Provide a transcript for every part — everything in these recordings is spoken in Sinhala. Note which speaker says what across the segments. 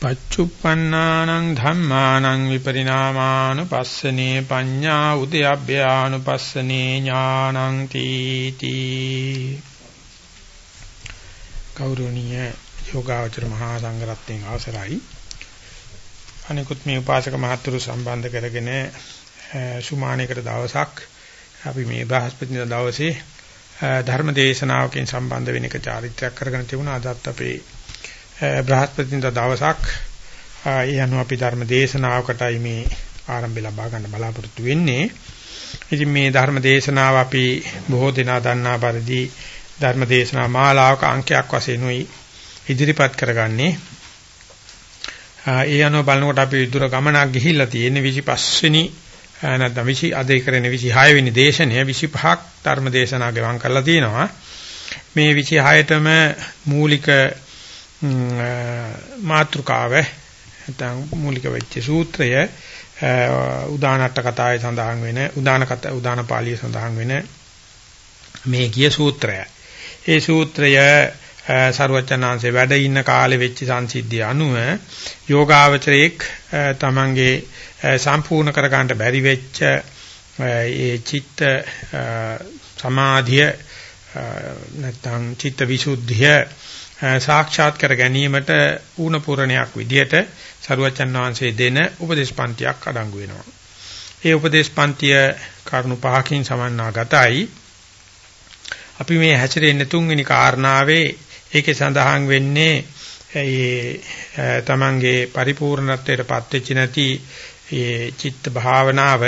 Speaker 1: පච්චුප්පන්නානං ධම්මානං විපරිණාමානුපස්සනේ පඤ්ඤා උද්‍යබ්භ්‍යානුපස්සනේ ඥානං තීති. කෞරණීය යෝගාචර මහා සංඝරත්නයේ අවසරයි. අනිකුත් මේ උපාසක මහතුරු සම්බන්ධ කරගෙන සුමානයකට දවසක් අපි මේ බ්‍රහස්පති දවසේ ධර්ම දේශනාවකින් සම්බන්ධ වෙන එක චාරිත්‍රාක් කරගෙන තිබුණා. අදත් අපේ බ්‍රහස්පතින්ද දවසක් ඒ අනුව අපි ධර්ම දේශනාවකටයි මේ ආරම්භය ලබා ගන්න බලාපොරොත්තු වෙන්නේ. ඉතින් මේ ධර්ම දේශනාව අපි බොහෝ දෙනා දන්නා පරිදි ධර්ම දේශනා මාලාවක අංකයක් වශයෙන් උයි ඉදිරිපත් කරගන්නේ. ඒ අනුව බලනකොට අපි දුර ගමනක් ගිහිල්ලා තියෙන්නේ 25 වෙනි නැත්නම් 20 අද කරන 26 වෙනි දේශනය 25ක් ධර්ම දේශනා ගෙවම් කරලා තියෙනවා. මේ 26ටම මූලික මාත්‍රකාව නැත්නම් මූලික වෙච්ච සූත්‍රය උදානට්ට කතාවේ සඳහන් වෙන උදාන කත උදාන පාළිය සඳහන් වෙන මේ කිය සූත්‍රය. ඒ සූත්‍රය සරුවචනාංශේ වැඩ ඉන්න කාලේ වෙච්ච සංසිද්ධිය අනුව යෝගාවචරයේක් තමන්ගේ සම්පූර්ණ කර ගන්නට බැරි වෙච්ච ඒ චිත්ත සමාධිය නැත්නම් චිත්ත විසුද්ධිය සාක්ෂාත් කර ගැනීමට ඌණ පුරණයක් විදියට සරුවචන් වහන්සේ දෙන උපදේශ පන්තියක් අඩංගු වෙනවා. ඒ උපදේශ පන්තිය කරුණු පහකින් සමන්නාගතයි. අපි මේ හැසිරෙන්නේ තුන්වෙනි කාරණාවේ ඒකේ සඳහන් වෙන්නේ ඒ තමන්ගේ පරිපූර්ණත්වයට පත් වෙච්ච නැති ඒ චිත්ත භාවනාව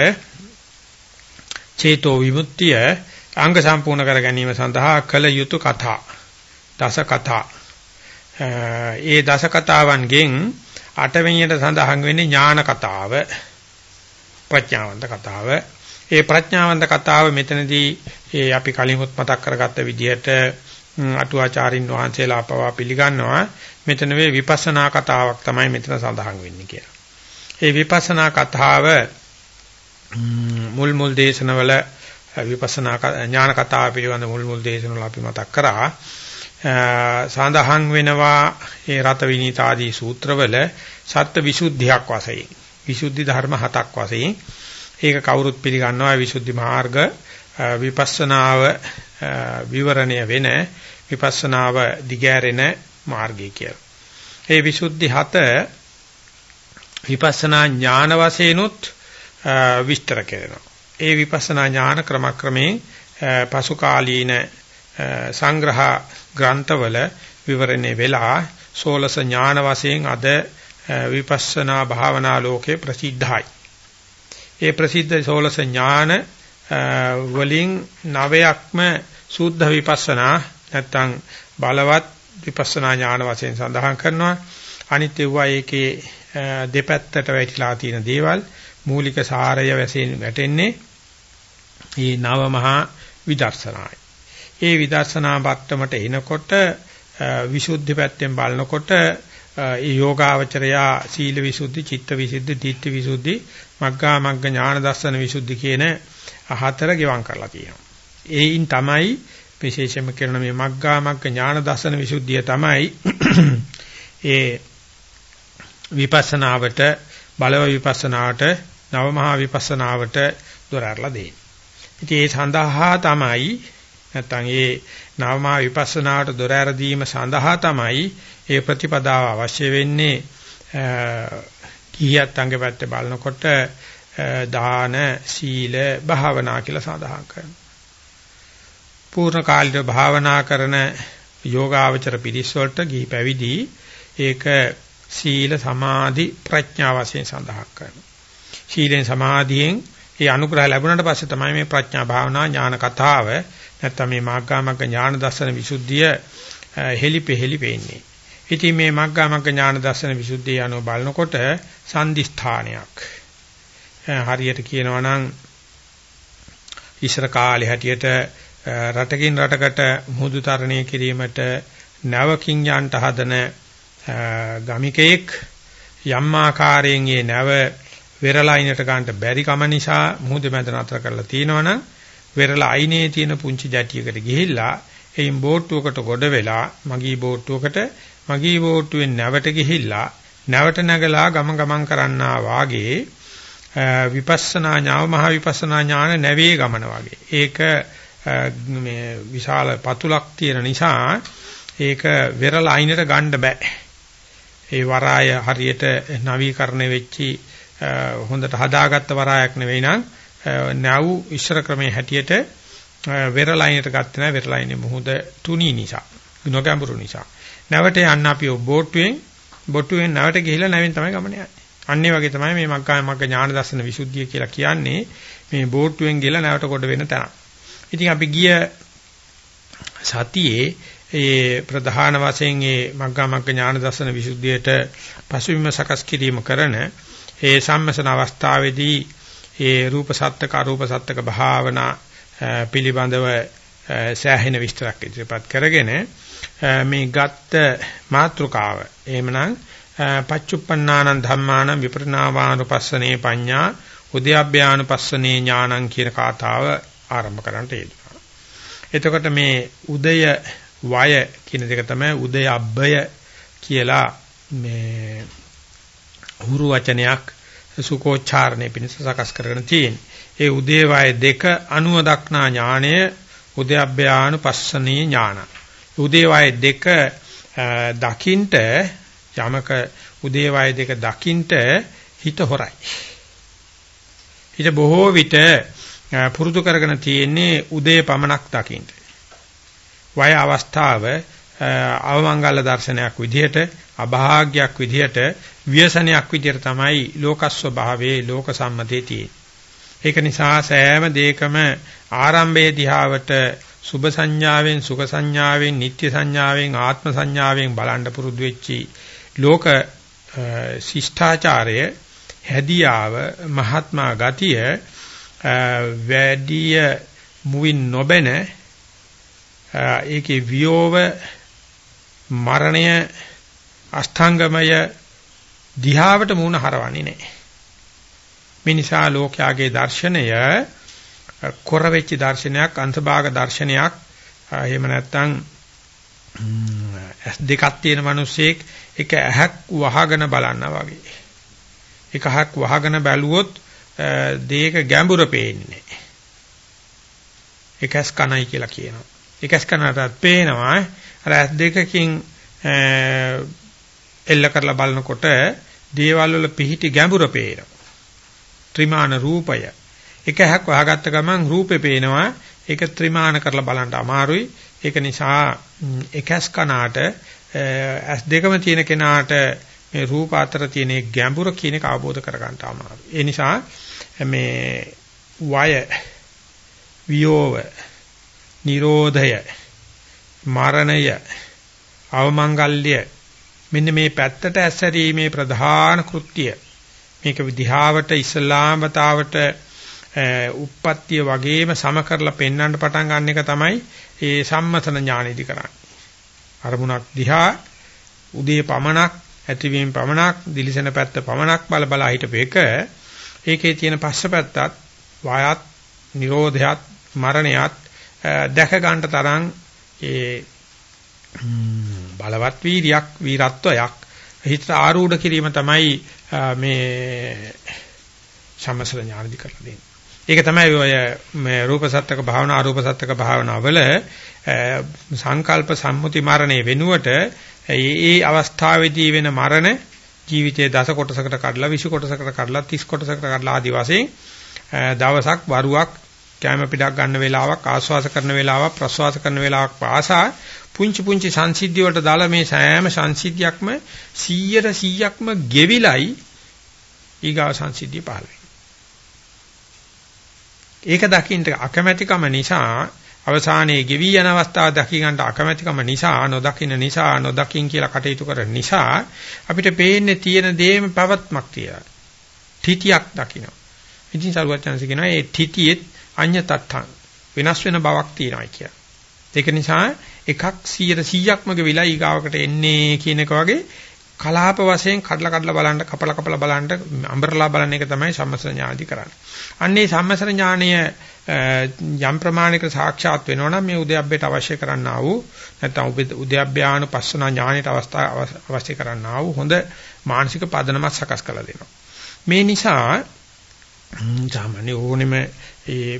Speaker 1: චේතෝ විමුක්තිය අංග සම්පූර්ණ කර ගැනීම සඳහා කළ යුතු කතා දස කතා ඒ දස කතාවන්ගෙන් අටවෙනියට සඳහන් වෙන්නේ ඥාන කතාව ප්‍රඥාවන්ත කතාව. ඒ ප්‍රඥාවන්ත කතාව මෙතනදී ඒ අපි කලිමුත් මතක් කරගත්ත විදිහට අටුවාචාරින් වහන්සේලා පවා පිළිගන්නවා මෙතන වේ විපස්සනා කතාවක් තමයි මෙතන සඳහන් වෙන්නේ කියලා. ඒ විපස්සනා කතාව මුල් මුල් දේශනවල විපස්සනා ඥාන කතාව පිළිබඳ මුල් මුල් දේශනවල අපි මතක් කරා. සඳහන් වෙනවා ඒ රත විනීත ආදී සූත්‍රවල සත්‍ය විසුද්ධියක් වශයෙන් විසුද්ධි ධර්ම හතක් වශයෙන් ඒක කවුරුත් පිළිගන්නවා විසුද්ධි මාර්ග විපස්සනාව විවරණය වෙන විපස්සනාව දිගෑරෙන මාර්ගය කියලා. ඒ විසුද්ධි හත විපස්සනා ඥාන වශයෙන්ුත් විස්තර කරනවා. ඒ විපස්සනා ඥාන ක්‍රමක්‍රමයෙන් පසු කාලීන සංග්‍රහ ග්‍රන්ථවල විවරණේ වෙලා සෝලස ඥාන වශයෙන් අද විපස්සනා භාවනා ලෝකේ ප්‍රසිද්ධයි. ඒ ප්‍රසිද්ධ සෝලස ඥාන වලින් නවයක්ම සුද්ධ විපස්සනා නැත්තම් බලවත් විපස්සනා ඥාන වශයෙන් සඳහන් කරනවා. අනිත් ඒවා ඒකේ දෙපැත්තට වැටිලා තියෙන දේවල් මූලික සාරය වශයෙන් වැටෙන්නේ මේ නව මහා විදර්ශනායි. ඒ විදර්ශනා බත්තමට එනකොට විසුද්ධි පැත්තෙන් බලනකොට ඒ යෝගාවචරයා සීල විසුද්ධි, චිත්ත විසුද්ධි, ධිට්ඨි විසුද්ධි, මග්ගා මග්ග ඥාන දර්ශන විසුද්ධි කියන හතර ගෙවම් කරලා තියෙනවා. ඒයින් තමයි විශේෂයෙන්ම කරන මේ මග්ගා මග්ග ඥාන දර්ශන විසුද්ධිය තමයි ඒ විපස්සනාවට බලව විපස්සනාවට නවමහා විපස්සනාවට දොර අරලා දෙන්නේ. ඉතින් ඒ සඳහා තමයි නැත්නම් ඒ නවමා විපස්සනාවට දොර ඇරදීම සඳහා තමයි ඒ ප්‍රතිපදාව අවශ්‍ය වෙන්නේ කීයත් අංගෙ පැත්තේ බලනකොට දාන සීල භාවනා කියලා සඳහන් කරනවා. පූර්ණ කාලික භාවනා කරන යෝගාවචර පිරිස් වලට ගිහි පැවිදි ඒක සීල සමාධි ප්‍රඥා වශයෙන් සඳහන් කරනවා. සීලෙන් සමාධියෙන් ඒ අනුග්‍රහ ලැබුණාට පස්සේ තමයි මේ ප්‍රඥා භාවනා ඥාන කතාව නැත්තම් මේ මාග්ගාමග්ග ඥාන දර්ශන විසුද්ධිය හෙලිපෙහෙලි වෙන්නේ. ඉතින් මේ මාග්ගාමග්ග ඥාන දර්ශන විසුද්ධිය අනුව බලනකොට සම්දිස්ථානයක්. හරියට කියනවා නම් ඉස්සර කාලේ හැටියට රටකින් රටකට මුහුදු තරණය කිරීමට නැවකින් යන්ට හදන ගමිකෙක් යම් ආකාරයෙන් ඒ නැව වෙරළ අයිනට ගන්නට බැරි කම නිසා මුහුද මැද නතර කරලා තියෙනවනම් වෙරළ අයිනේ තියෙන පුංචි ජැටියකට ගිහිල්ලා එයින් බෝට්ටුවකට ගොඩ වෙලා මගී බෝට්ටුවකට මගී බෝට්ටුවෙන් නැවට ගිහිල්ලා නැවට නැගලා ගම ගමන් කරන්නා වාගේ විපස්සනා ඥාව මහ විපස්සනා ඥාන නැවේ ගමන වගේ. ඒක මේ විශාල පතුලක් තියෙන නිසා ඒක වෙරළ අයිනට ගන්න බෑ. ඒ වරාය හරියට නවීකරණය වෙච්චි හොඳට හදාගත්ත වරායක් නෙවෙයි නම් නැව් ඉස්සර ක්‍රමයේ හැටියට වෙරළයිනට ගත්තේ නැහැ වෙරළයිනේ මුහුද තුනී නිසා නොගැඹුරු නිසා නැවට යන්න අපි බෝට්ටුවෙන් බොට්ටුවෙන් නැවට ගිහිලා නැවෙන් තමයි ගමන යන්නේ අන්නේ වගේ තමයි මේ මග්ගා මග්ග ඥාන දර්ශන විසුද්ධිය කියලා කියන්නේ මේ බෝට්ටුවෙන් ගිහලා නැවට කොට වෙන තැන. ඉතින් අපි ගිය සතියේ ඒ ප්‍රධාන වශයෙන් ඒ මග්ගා මග්ග ඥාන දර්ශන විසුද්ධියට පසුබිම සකස් කිරීම කරන ඒ සම්මසන අවස්ථාවේදී ඒ රූප සත්‍යක අරූප සත්‍යක භාවනා පිළිබඳව සෑහෙන විස්තරයක් ඉදිරිපත් කරගෙන මේ ගත්ත මාත්‍රකාව එහෙමනම් පච්චුප්පන්නානං ධම්මානං විපරිණාමානුපස්සනේ පඤ්ඤා උද්‍යප්පයානුපස්සනේ ඥානං කියන කාතාව ආරම්භ කරන්නට යෙදුණා. එතකොට මේ උදය වය කියන දෙක තමයි උදය අබ්බය කියලා මේ හුරු වචනයක් සුකෝච්චාරණය පිණිස සකස් කරගෙන තියෙන්නේ. ඒ උදේවාය දෙක අනුව දක්නා ඥාණය උදයබ්බයානුපස්සනී ඥාන. උදේවාය දෙක දකින්ට යමක උදේවාය දෙක දකින්ට හිත හොරයි. හිත බොහෝ විට පුරුදු කරගෙන තියෙන්නේ උදේ පමණක් දකින්න. වය අවස්ථාව අවමංගල දර්ශනයක් විදිහට අභාග්‍යයක් විදිහට ව්‍යසනයක් විදිහට තමයි ලෝකස්ව භාවයේ ලෝක සම්මතයේ තියෙන්නේ. ඒක නිසා සෑම දෙයකම ආරම්භයේ දිහාවට සුභ සංඥාවෙන් සුඛ සංඥාවෙන් නිත්‍ය සංඥාවෙන් ආත්ම සංඥාවෙන් බලන්න පුරුදු වෙච්චි ලෝක ශිෂ්ඨාචාරය හැදියාව මහත්මා ගතිය වැඩි මුවින් නොබෙන ඒකේ වියෝව මරණය අෂ්ටාංගමය දිහාවට මූණ හරවන්නේ නැහැ මේ නිසා ලෝකයාගේ දර්ශනය කොර වෙච්ච දර්ශනයක් අන්තභාග දර්ශනයක් එහෙම නැත්නම් ඇස් දෙකක් තියෙන මිනිස්සෙක් එක ඇහක් වහගෙන බලනවා වගේ. එක ඇහක් වහගෙන බැලුවොත් දෙයක ගැඹුර පේන්නේ එක ඇස් කනයි කියලා කියනවා. එක ඇස් කනටත් පේනවා අර ඇස් දෙකකින් එල්ල කරලා බලනකොට දේවල් වල පිහිටි ගැඹුර පේනවා. ත්‍රිමාන රූපය. එක හැක් වහගත්ත ගමන් රූපේ පේනවා. ඒක ත්‍රිමාන කරලා බලන්න අමාරුයි. ඒක නිසා එකස් කනාට ඇස් දෙකම තියෙන කෙනාට මේ රූප අතර තියෙන ගැඹුර කියන එක අවබෝධ කරගන්න අමාරුයි. ඒ නිසා මේ වය වියෝව නිරෝධය මරණය අවමංගල්‍ය මෙන්න මේ පැත්තට ඇස්සරීමේ ප්‍රධාන කෘත්‍යය මේක විදිහාවට ඉස්ලාම වතාවට උප්පත්තිය වගේම සම කරලා පෙන්වන්න පටන් ගන්න එක තමයි ඒ සම්මතන ඥානෙදි කරන්නේ. අරමුණක් දිහා උදේ පමණක් ඇතිවීම පමණක් දිලිසෙන පැත්ත පමණක් බල බල හිටපේක ඒකේ තියෙන පස්සපැත්තත් වායත් නිරෝධයත් මරණයත් දැක ගන්න තරම් ඒ බලවත් වීරියක් වීරත්වයක් හිත ආරූඪ කිරීම තමයි මේ සම්මසල ඥානදි කරලා දෙන්නේ. ඒක තමයි ඔය මේ රූප සත්‍යක භාවනා අරූප සත්‍යක භාවනාවල සංකල්ප සම්මුති මරණය වෙනුවට ඒ අවස්ථාවේදී වෙන මරණ ජීවිතයේ දස කොටසකට කඩලා 20 කොටසකට කඩලා 30 කොටසකට කඩලා ආදි වශයෙන් දවසක් වරුවක් කැම පිටක් ගන්න වෙලාවක් ආස්වාස කරන වෙලාවක් ප්‍රස්වාස කරන වෙලාවක් පාසා පුංචි පුංචි සංසිද්ධි වලට දාලා මේ සෑම සංසිද්ධියක්ම 100ට 100ක්ම ගෙවිලයි ඊගාව සංසිද්ධිය පහළ ඒක දකින්න අකමැතිකම නිසා අවසානයේ ගෙවි යන අවස්ථාව දකි ගන්නට අකමැතිකම නිසා නොදකින්න නිසා නොදකින් කියලා කටයුතු කරන නිසා අපිට පේන්නේ තියෙන දේම පවත්මක් තියලා. තිතියක් දකින්න. ඉතින් සරුවචනස කියනවා මේ තිතියෙත් අඤ්‍ය තත්තං වෙනස් වෙන බවක් තියෙනවා කියලා. ඒක නිසා එකක් 100%ක්ම ගෙවිලා ඊගාවකට එන්නේ කියන එක වගේ කලාප වශයෙන් කඩලා කඩලා බලන්න කපලා කපලා බලන්න අඹරලා බලන එක තමයි සම්මස්ර ඥානදි කරන්නේ. අන්නේ සම්මස්ර ඥානය යම් ප්‍රමාණයක සාක්ෂාත් වෙනවා නම් මේ උද්‍යප්පයට අවශ්‍ය කරන්නා වූ නැත්නම් උද්‍යප්පයාන පස්සනා ඥානයට අවස්ථා අවශ්‍ය කරන්නා වූ හොඳ මානසික පදනමක් සකස් කරලා දෙනවා. මේ නිසා සාමාන්‍ය ඕනෙම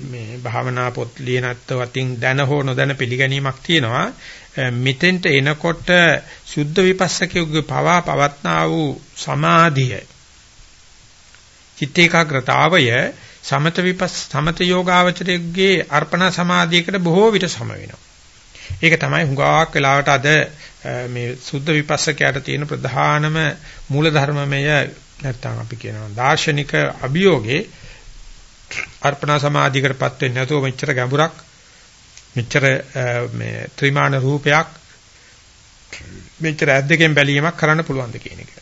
Speaker 1: මේ භාවනා පොත් ලියනත් වතින් දැන හෝ නොදැන පිළිගැනීමක් තියෙනවා. මෙතෙන්ට එනකොට සුද්ධ විපස්සකයේ පවා පවත්නා වූ සමාධිය චිත්ත ඒකාග්‍රතාවය සමත විපස් සමත යෝගාවචරයේ අර්පණ සමාධියකට බොහෝ විට සම වෙනවා. ඒක තමයි හුඟක් වෙලාවට අද මේ සුද්ධ විපස්සකයට තියෙන ප්‍රධානම මූලධර්මමය නැත්තම් අපි කියනවා දාර්ශනික අභියෝගේ අර්පණ සමාධියකටපත් වෙන්නේ නැතුව මෙච්චර ගැඹුරක් මෙච්චර මේ ත්‍රිමාන රූපයක් මෙච්චර ඇද්දකින් බැලීමක් කරන්න පුළුවන්ද කියන එක.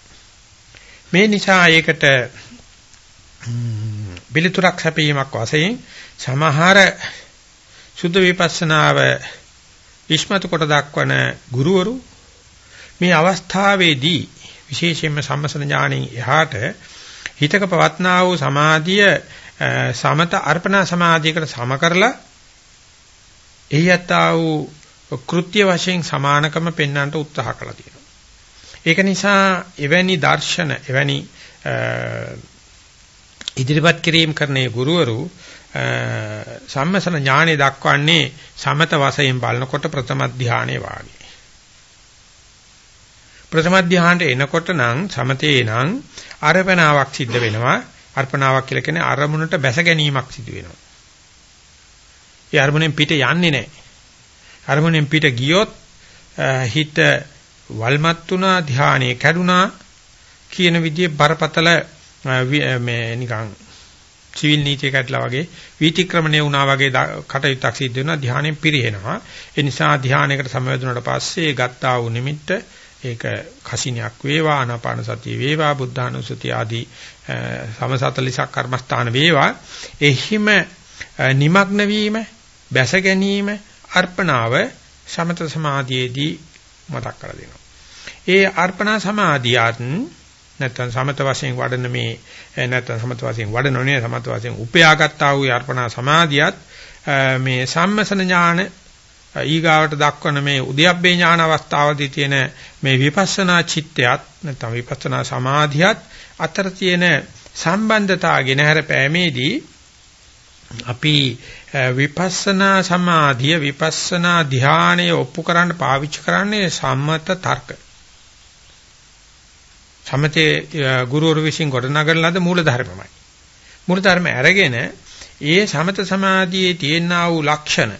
Speaker 1: මේ නිසා ඒකට පිළිතුරක් සැපීමක් වශයෙන් සමහර සුද්ධ විපස්සනාව ඉස්මතු කොට දක්වන ගුරුවරු මේ අවස්ථාවේදී විශේෂයෙන්ම සම්මසන ඥාණයෙන් එහාට හිතක පවත්නා වූ සමාධිය සමත අර්පණා සමාධියකට සම කරලා එහි යතා වූ කෘත්‍ය වශයෙන් සමානකම පෙන්වන්නට උත්සාහ කළා තියෙනවා. ඒක නිසා එවැනි දර්ශන එවැනි ඉදිරිපත් කිරීම කරන්නේ ගුරුවරු සම්මසන ඥානෙ දක්වන්නේ සමත වශයෙන් බලනකොට ප්‍රථම ධානයේ වාගේ. ප්‍රථම ධානයට එනකොට නම් සමතේ නම් අර්පණාවක් සිද්ධ වෙනවා. අර්පණාවක් කියලා කියන්නේ අරමුණට බැස ගැනීමක් සිදු වෙනවා. ඒ අරමුණෙන් පිට යන්නේ නැහැ. අරමුණෙන් පිට ගියොත් හිත වල්මත් වුණා ධානයේ කැඩුනා කියන විදිහේ බරපතල මේ නිකන් සිවිල් නීතිය කැඩලා වගේ වීතික්‍රමණය වුණා වගේ කටයුත්තක් සිද්ධ වෙනවා ධානයෙන් පිරිහෙනවා ඒ නිසා ධානයකට සමවැදුනට පස්සේ ගත්තා වූ නිමිත්ත ඒක කසිනියක් වේවා ආනාපාන සතිය වේවා බුද්ධානුසතිය ආදී සම 40ක් කර්මස්ථාන වේවා එහිම নিমগ্ন වීම බැස ගැනීම අර්පණාව සමත සමාධියේදී මතක් කරලා දෙනවා. ඒ අර්පණා සමාධියත් නැත්නම් සමත වශයෙන් වඩන මේ නැත්නම් සමත වශයෙන් වඩනෝනේ සමත වශයෙන් උපයාගත්තා වූ අර්පණා සමාධියත් මේ සම්මසන ඥාන ඊගාවට දක්වන මේ උද්‍යප්පේ ඥාන අවස්ථාවදී තියෙන මේ විපස්සනා චිත්තයත් නැත්නම් විපස්සනා සමාධියත් අතර තියෙන සම්බන්ධතාව ගෙනහැර පෑමේදී අපි විපස්සනා සමාධිය විපස්සනා ධානය ඔප්පු කරන්න පාවිච්චි කරන්නේ සම්මත තර්ක. සමතේ ගුරුවරු විසින් ගොඩනගන ලද මූල ධර්මමයි. මූල ධර්ම අරගෙන ඒ සමත සමාධියේ තියෙනා වූ ලක්ෂණ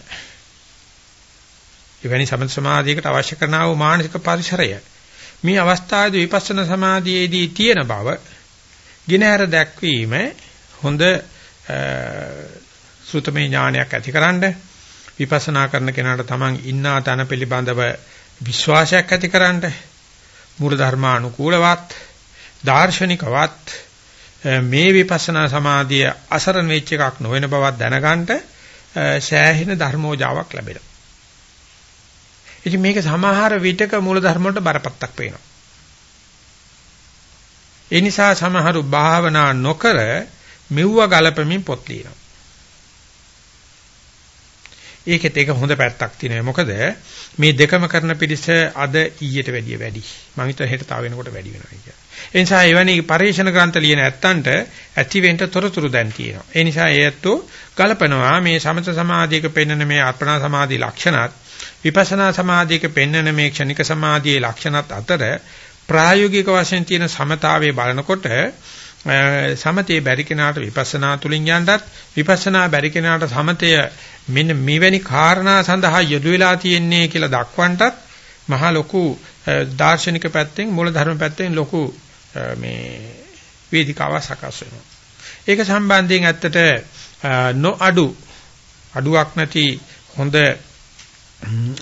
Speaker 1: එවැනි සමත සමාධියකට අවශ්‍ය කරනා වූ මානසික පරිසරය මේ අවස්ථාවේදී විපස්සනා සමාධියේදී තියෙන බව ගිනහැර දැක්වීම හොඳ සුතමේ ඥානයක් ඇතිකරනද විපස්සනා කරන කෙනාට තමන් ඉන්නා තන පිළිබඳව විශ්වාසයක් ඇතිකරනද මූල ධර්මානුකූලවත් දාර්ශනිකවත් මේ විපස්සනා සමාධිය අසරණ වෙච්ච එකක් නොවන බවක් දැනගන්න සෑහෙන ධර්මෝජාවක් ලැබෙනවා. ඉතින් මේක සමහර විටක මූල ධර්ම වලට බරපත්තක් වෙනවා. ඒ නිසා සමහරු භාවනා නොකර මෙව්ව ගලපමින් පොත් ලියනවා. ඒකෙත් ඒක හොඳ පැත්තක් තියෙනවා. මොකද මේ දෙකම කරන පිරිස අද ඊයට වැඩිය වැඩි. මම හිතුවා හෙට තව වෙනකොට වැඩි වෙනවා කියලා. ඒ නිසා එවැනි පරිශන ග්‍රන්ථ ලියන ඇත්තන්ට ඇතිවෙන්න තොරතුරු දැන් තියෙනවා. ඒ නිසා ඒත්තු ගලපනවා මේ සමත සමාධියක පෙන්වන මේ අර්පණා සමාධි ලක්ෂණත් විපස්සනා සමාධියක පෙන්වන මේ ක්ෂණික සමාධියේ ලක්ෂණත් අතර ප්‍රායෝගික වශයෙන් තියෙන සමතාවයේ බලනකොට සමතේ බැරි කෙනාට විපස්සනා තුලින් යන්නත් විපස්සනා බැරි කෙනාට සමතය මෙන්න මෙවැනි කාරණා සඳහා යොදු වෙලා තියෙන්නේ කියලා දක්වන්නටත් මහා ලොකු දාර්ශනික පැත්තෙන් මූලධර්ම පැත්තෙන් ලොකු මේ වේදිකාවක් සකස් වෙනවා. ඒක සම්බන්ධයෙන් ඇත්තට නොඅඩු අඩුවක් නැති හොඳ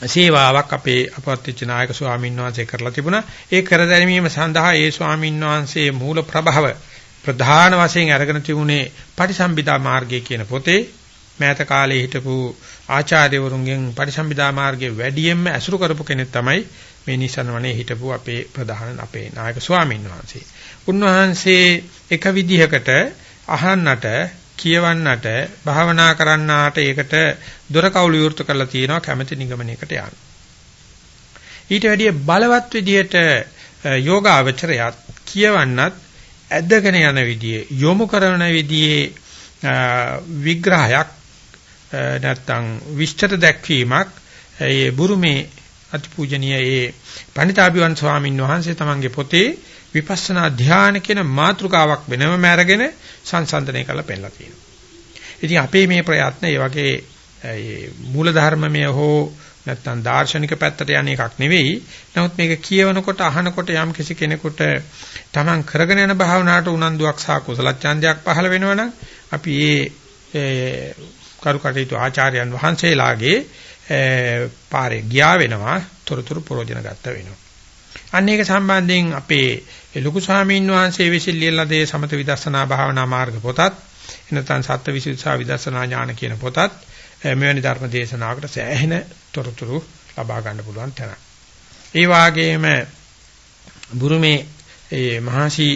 Speaker 1: සේවාවක් අපේ අපවත්ච්ච නායක ස්වාමීන් වහන්සේ කරලා තිබුණා. ඒ කර දැමීම සඳහා ඒ ස්වාමීන් වහන්සේ මූල ප්‍රභව ප්‍රධාන වශයෙන් අරගෙන තිබුණේ පටිසම්භිදා මාර්ගය කියන පොතේ මෑත කාලේ හිටපු ආචාර්යවරුන්ගෙන් පරිසම්පදා මාර්ගයේ වැඩියෙන්ම ඇසුරු කරපු කෙනෙක් තමයි මේ නිසනවනේ හිටපු අපේ ප්‍රධාන අපේ නායක ස්වාමීන් වහන්සේ. උන්වහන්සේ එක විදිහකට අහන්නට කියවන්නට භාවනා කරන්නාට ඒකට දොර කවුළු විවෘත කරලා තියෙනවා කැමැති නිගමනයකට යන්න. ඊට වැඩිය බලවත් විදියට යෝගාවචරයත් කියවන්නත් ඇදගෙන යන විදියේ යොමු කරන විදියේ විග්‍රහයක් නැත්තම් විස්තර දැක්වීමක් ඒ බුරුමේ අතිපූජනීය ඒ පණිතාභිවන් ස්වාමින් වහන්සේ තමන්ගේ පොතේ විපස්සනා ධ්‍යාන කියන මාතෘකාවක් වෙනම අරගෙන සංසන්දනය කරලා පෙන්නලා තියෙනවා. ඉතින් අපේ මේ ප්‍රයත්න ඒ වගේ මූල ධර්මමය හෝ නැත්තම් දාර්ශනික පැත්තට යන එකක් නෙවෙයි. නමුත් මේක කියවනකොට අහනකොට යම් කිසි කෙනෙකුට Taman කරගෙන යන භාවනාවට උනන්දුවක් සහ කුසල ඡන්දයක් පහළ වෙනවනම් අපි ඒ කරුකටයුතු ආචාර්යයන් වහන්සේලාගේ පාරේ ගියා වෙනවා තොරතුරු ප්‍රෝජන ගත්ත වෙනවා. අන්න ඒක සම්බන්ධයෙන් අපේ ලොකු ස්වාමීන් වහන්සේ විසින් ලියලා දේ සමත විදර්ශනා භාවනා මාර්ග පොතත් එනතන් සත්‍ය විසුද්ධා විදර්ශනා ඥාන කියන පොතත් මෙවැනි ධර්ම දේශනාවකට සෑහෙන තොරතුරු ලබා ගන්න පුළුවන් තැන. ඒ වාගේම බුරුමේ ඒ මහසි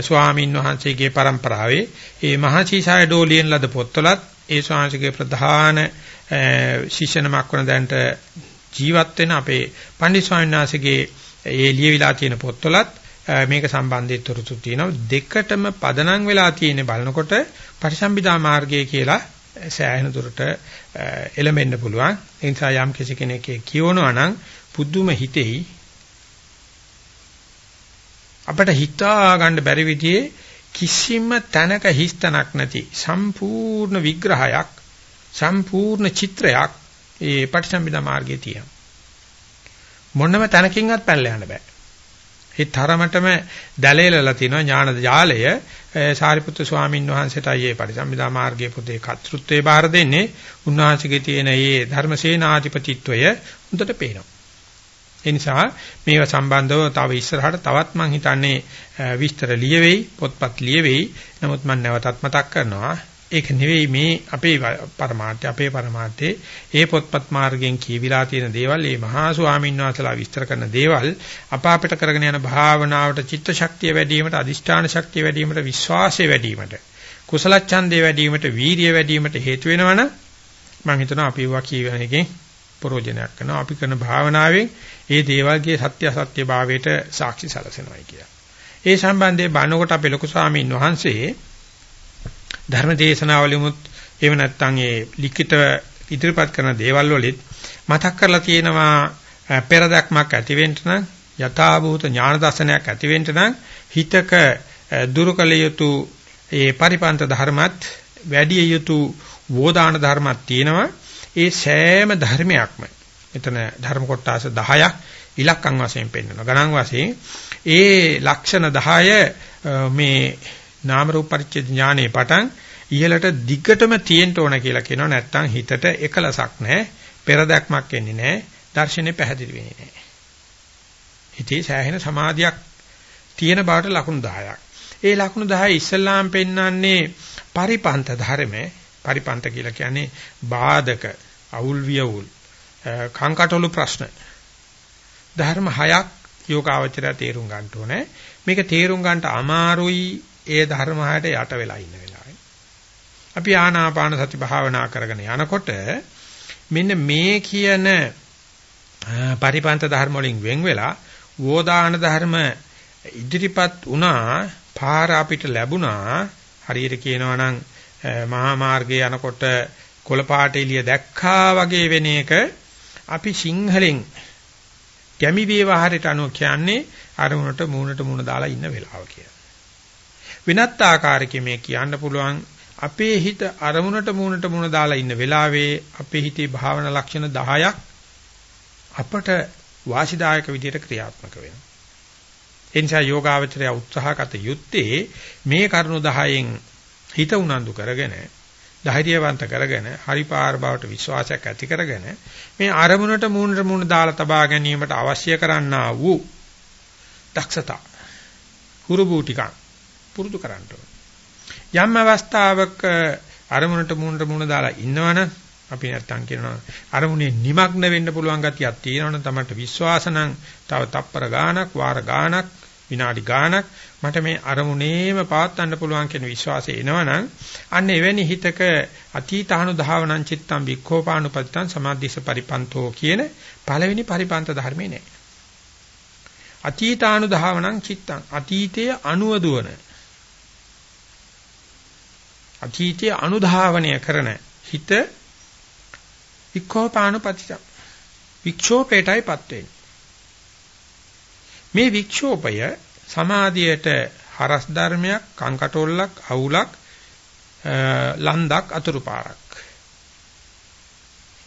Speaker 1: ස්වාමීන් වහන්සේගේ પરම්පරාවේ ඒ මහසි සායඩෝ ලියන ලද පොත්වලත් ඒ ස්වාමීන්ගේ ප්‍රධාන ශිෂ්‍යනමක් වන දැනට ජීවත් වෙන අපේ පණ්ඩිත ස්වාමීන් වහන්සේගේ ඒ ලියවිලා තියෙන පොත්වලත් මේක සම්බන්ධයෙන් තොරතුරු තියෙනවා දෙකටම පදනම් වෙලා තියෙන බලනකොට පරිසම්බිදා මාර්ගය කියලා සෑහෙන දුරට එළඹෙන්න පුළුවන්. ඒ නිසා යම් කිසි කෙනෙක් කියවනවා නම් පුදුම හිතෙයි අපට හිතා ගන්න බැරි විදිහේ කිසිම තැනක හිස්තනක් නැති සම්පූර්ණ විග්‍රහයක් සම්පූර්ණ චිත්‍රයක් ඒ පටිසම්භිදා මාර්ගයේ තියෙනවා. මොනම තැනකින්වත් පැනලා යන්න බෑ. ඒ තරමටම දැලේලලා තියෙනවා ඥාන ජාලය සාරිපුත්‍ර ස්වාමීන් වහන්සේටයි මේ පරිසම්පදා මාර්ගයේ පොතේ කර්තෘත්වයේ බාර දෙන්නේ උන්වහන්සේගේ තියෙන මේ ධර්මසේනාධිපතිත්වය හොඳට පේනවා. ඒ නිසා මේව සම්බන්ධව තව ඉස්සරහට තවත් මම හිතන්නේ විස්තර ලියවෙයි පොත්පත් ලියවෙයි. නමුත් මම නැවතත් මතක් කරනවා ඒක නෙවෙයි මේ අපේ પરමාර්ථය අපේ પરමාර්ථයේ ඒ පොත්පත් මාර්ගයෙන් කියවිලා තියෙන දේවල් මේ මහා ස්වාමීන් වහන්සේලා විස්තර කරන දේවල් අප අපිට කරගෙන යන භාවනාවට චිත්ත ශක්තිය වැඩි වීමට අදිෂ්ඨාන ශක්තිය වැඩි වීමට විශ්වාසය වැඩි වීමට කුසල ඡන්දේ වැඩි වීමට වීරිය වැඩි වීමට හේතු වෙනවනම් මම හිතනවා අපි ඒවා කියවන එකෙන් ප්‍රෝජනයක් කරනවා අපි කරන භාවනාවෙන් මේ දේවල්ගේ සත්‍ය සත්‍ය භාවයට සාක්ෂි සැලසෙනවායි කියලා. ඒ සම්බන්ධයේ බණකොට අපේ ලොකු ස්වාමීන් වහන්සේ ධර්ම දේශනාවලිමුත් එහෙම නැත්නම් ඒ ලිඛිත ඉදිරිපත් කරන දේවල් වලින් මතක් කරලා තියෙනවා පෙරදක්මක් ඇති වෙන්න නම් යථාභූත ඥාන දර්ශනයක් ඇති වෙන්න නම් හිතක දුරුකල යුතු ඒ පරිපන්ත ධර්මත් වැඩි යුතු වෝදාන ධර්මත් තියෙනවා. ඒ සෑම ධර්මයක්ම මෙතන ධර්ම කොටස 10ක් ඉලක්කම් වශයෙන් පෙන්වනවා. ගණන් වශයෙන් ඒ ලක්ෂණ 10 මේ නාම රූප පරිච්ඡේද ඥානේ පටන් ඉහළට දිගටම තියෙන්න ඕන කියලා කියනවා. නැත්නම් හිතට එකලසක් නැහැ. පෙරදක්මක් එන්නේ නැහැ. දර්ශනේ පැහැදිලි වෙන්නේ නැහැ. හිතේ සෑහෙන සමාධියක් තියෙන බවට ලකුණු 10ක් ඒ ලකුණු 10 ඉස්සල්ලාම් පෙන්වන්නේ පරිපන්ත ධර්මයේ. පරිපන්ත කියලා කියන්නේ බාධක අවුල් වියවුල් කංකටොළු ප්‍රශ්න. ධර්ම හයක් යෝගාවචරය තේරුම් ගන්න ඕනේ. මේක තේරුම් ගන්නට අමාරුයි ඒ ධර්ම හයට යට වෙලා ඉන්න අපි ආනාපාන සති භාවනා කරගෙන යනකොට මෙන්න මේ කියන පරිපන්ත ධර්ම වලින් වෙන් වෙලා වෝදාන ධර්ම ඉදිරිපත් වුණා පාර අපිට ලැබුණා හරියට කියනවා නම් මහා මාර්ගයේ යනකොට කොළපාට එළිය දැක්කා වගේ වෙන එක අපි සිංහලෙන් ගැමි වේවාහරයට අනුව කියන්නේ අරමුණට මූණට මූණ දාලා ඉන්න වෙලාව කියලා. වෙනත් ආකාරයකින් මේ කියන්න පුළුවන් අපේ හිත අරමුණට මූණට මූණ දාලා ඉන්න වෙලාවේ අපේ හිතේ භාවනා ලක්ෂණ 10ක් අපට වාසිදායක විදිහට ක්‍රියාත්මක වෙනවා. ඒ නිසා යෝගාවචරය උත්සාහගත යුත්තේ මේ කරුණු 10න් හිත උනන්දු කරගෙන ධෛර්යවන්ත කරගෙන හරිපාර බවට විශ්වාසයක් ඇති කරගෙන මේ අරමුණට මූණට මූණ දාලා තබා ගැනීමට අවශ්‍ය කරන්නා වූ දක්ෂතා හුරුබූ ටිකක් පුරුදු කරන්න ඕනේ. යම් අවස්ථාවක අරමුණට මූණට මූණ දාලා ඉන්නවනම් අපි නැත්තම් කියනවා අරමුණේ নিমগ্ন වෙන්න පුළුවන් ගතියක් තියෙනවනම් තමයි විශ්වාස නම් තව තප්පර ගාණක් වාර ගාණක් විනාඩි ගාණක් මට මේ අරමුණේම පවත්වන්න පුළුවන් කියන විශ්වාසය එනවනම් අන්න එවැනි හිතක අතීතානු ධාවනං චිත්තං වික්ඛෝපානුපත්තං සමාධිස පරිපන්තෝ කියන පළවෙනි පරිපන්ත ධර්මේ නෑ අතීතානු ධාවනං චිත්තං අතීතයේ අනුව දුවන අතීතයේ අනුධාවනය කරන හිත වික්ඛෝපානුපතිත වික්ෂෝපේටයිපත් වෙන්නේ මේ වික්ෂෝපය සමාධියට හරස් ධර්මයක් කංකටොල්ලක් අවුලක් ලන්දක් අතුරු පාරක්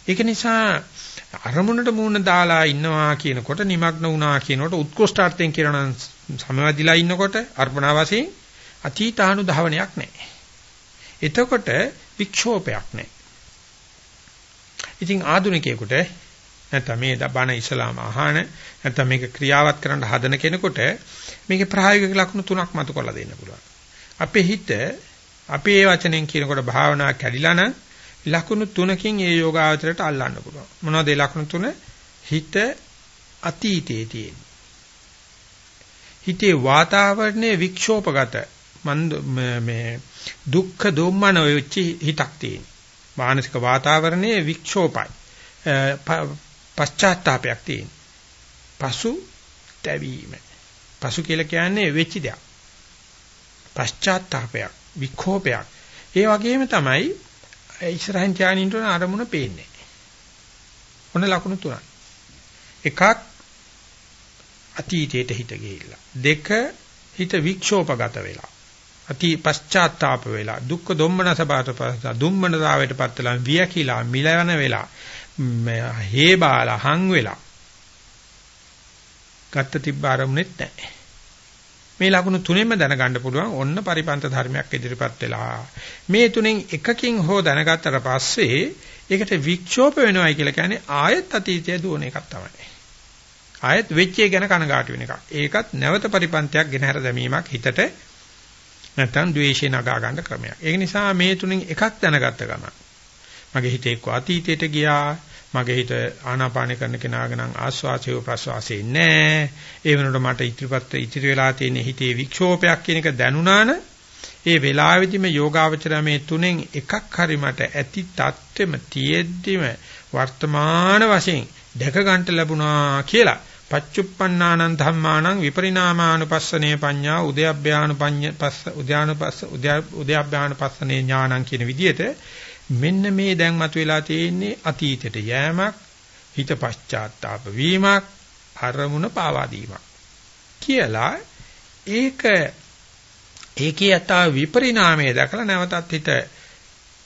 Speaker 1: ඒක නිසා අරමුණට මූණ දාලා ඉන්නවා කියනකොට নিমগ্ন වුණා කියනකොට උත්කෘෂ්ඨාර්ථයෙන් කියනවා සමවැදිලා ඉන්නකොට අර්පණා වශයෙන් අතීතානු ධාවනයක් නැහැ. එතකොට වික්ෂෝපයක් නැහැ. ඉතින් ආධුනිකයෙකුට නැත්නම් මේ බණ ඉස්ලාම අහන නැත්නම් මේක ක්‍රියාවත් කරන්න හදන කෙනෙකුට මේකේ ප්‍රායෝගික ලක්ෂණ තුනක් මතු කරලා දෙන්න පුළුවන්. අපේ හිත අපේ වචනෙන් කියනකොට භාවනා කැඩිලා නම් ලක්ෂණ තුනකින් ඒ යෝගාවචරයට අල්ලන්න පුළුවන්. මොනවද ඒ ලක්ෂණ තුන? හිත අතීතයේ තියෙන. හිතේ වාතාවරණයේ වික්ෂෝපගත මේ දුක්ඛ දොම්මන වෙච්ච හිතක් තියෙන. මානසික වාතාවරණයේ වික්ෂෝපයි. පශ්චාත්තාවයක් තියෙන. පසු තැවීම. පසු කියලා කියන්නේ වෙච්ච දෙයක්. පශ්චාත්තාවයක්, වික්ෂෝපයක්. ඒ වගේම තමයි ඉස්සරහින් ඥානින්ට අරමුණ පේන්නේ. ඔන්න ලකුණු තුනක්. එකක් අතීතයට හිත ගිහිල්ලා. දෙක හිත වික්ෂෝපගත වෙලා. අති පශ්චාත්තාප වෙලා දුක්ඛ දොම්මනස බාටපත් දුම්මනතාවයටපත් වෙලා වියකිලා මිලවන වෙලා හේබාලා හං වෙලා. ගත්ත තිබ්බ ආරමුණෙත් නැහැ. මේ ලකුණු තුනෙන්ම දැනගන්න පුළුවන් ඔන්න පරිපන්ත ධර්මයක් ඉදිරිපත් වෙලා. මේ තුනෙන් එකකින් හෝ දැනගත්තට පස්සේ ඒකට වික්ෂෝප වෙනවයි කියලා කියන්නේ ආයත් අතීතය දුවන එකක් තමයි. ආයත් වෙච්චේ ගැන කනගාටු වෙන එකක්. ඒකත් නැවත පරිපන්තයක් ගෙන හැර දැමීමක් හිතට නැත්නම් ද්වේෂය නගා ගන්න ක්‍රමයක්. ඒ නිසා මේ තුنين එකක් දැනගත්ත ගමන් මගේ හිත එක්ක අතීතයට ගියා. මගේ හිත ආනාපාන කරන කෙනාගෙන ආස්වාසය ප්‍රස්වාසය නැහැ. ඒ වෙනකොට මට ඉතිරිපත් ඉතිරි වෙලා තියෙන හිතේ වික්ෂෝපයක් කියන එක දැනුණාන ඒ වෙලාවෙදිම යෝගාවචරය මේ තුනෙන් එකක් හරි මට ඇති தත්වෙම තියෙද්දිම වර්තමාන වශයෙන් දැක ගන්නට ලැබුණා කියලා පච්චුප්පන්නානං ධම්මානං විපරිණාමානුපස්සනේ පඤ්ඤා උද්‍යප්පයානුපඤ්ඤ පස්ස උද්‍යානුපස්ස උද්‍යප්පයානුපස්සනේ ඥානං කියන විදිහට මෙන්න මේ දැන් මතුවලා තියෙන්නේ අතීතයට යෑමක් හිත පශ්චාත්තාප වීමක් අරමුණ පාවා දීමක්. කියලා ඒක ඒකේ යථා විපරිණාමය දැකලා නැවතත් හිත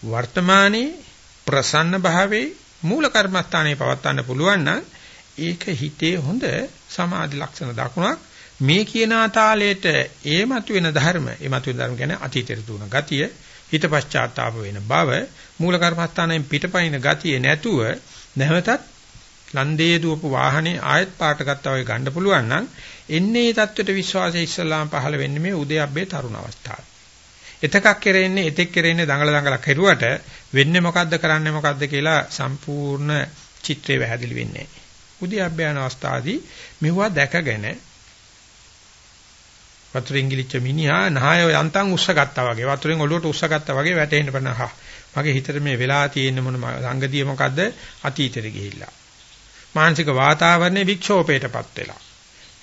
Speaker 1: වර්තමානයේ ප්‍රසන්න භාවයේ මූල කර්මස්ථානයේ පවත්වන්න පුළුවන් නම් ඒක හිතේ හොඳ සමාධි ලක්ෂණ දක්ුණක් මේ කියන තාලයට ඒ මතුවෙන ධර්ම ඒ මතුවෙන ධර්ම කියන්නේ අතීතයට දුන ගතිය හිත පශ්චාත්තාප වෙන බව මූල කර්මස්ථානයෙන් පිටපයින් ගතිය නැතුව නැවතත් ලන්දේ දුවපු වාහනේ ආයෙත් පාට ගත්තා වගේ ගන්න පුළුවන් නම් එන්නේ தത്വෙට විශ්වාසය ඉස්සලාම පහළ වෙන්නේ මේ උදයබ්බේ තරුණ අවස්ථාවේ. එතකක් කෙරෙන්නේ එතෙක් කෙරෙන්නේ දඟල දඟල කෙරුවට වෙන්නේ මොකද්ද කරන්නේ මොකද්ද කියලා සම්පූර්ණ චිත්‍රය වැහැදිලි වෙන්නේ නැහැ. උද්‍යප්පයන අවස්ථාවේදී මෙවුවා දැකගෙන වතුරෙන් ගිලිච්ච මිනිහා නහය යන්තම් උස්ස ගත්තා වගේ වතුරෙන් ඔළුවට උස්ස ගත්තා වගේ වැටෙන්න බනහා මගේ හිතේ මේ වෙලා තියෙන මොන සංගතිය මොකද්ද? අතීතෙට ගිහිල්ලා. මානසික වාතාවරණය වික්ෂෝපයටපත් වෙලා.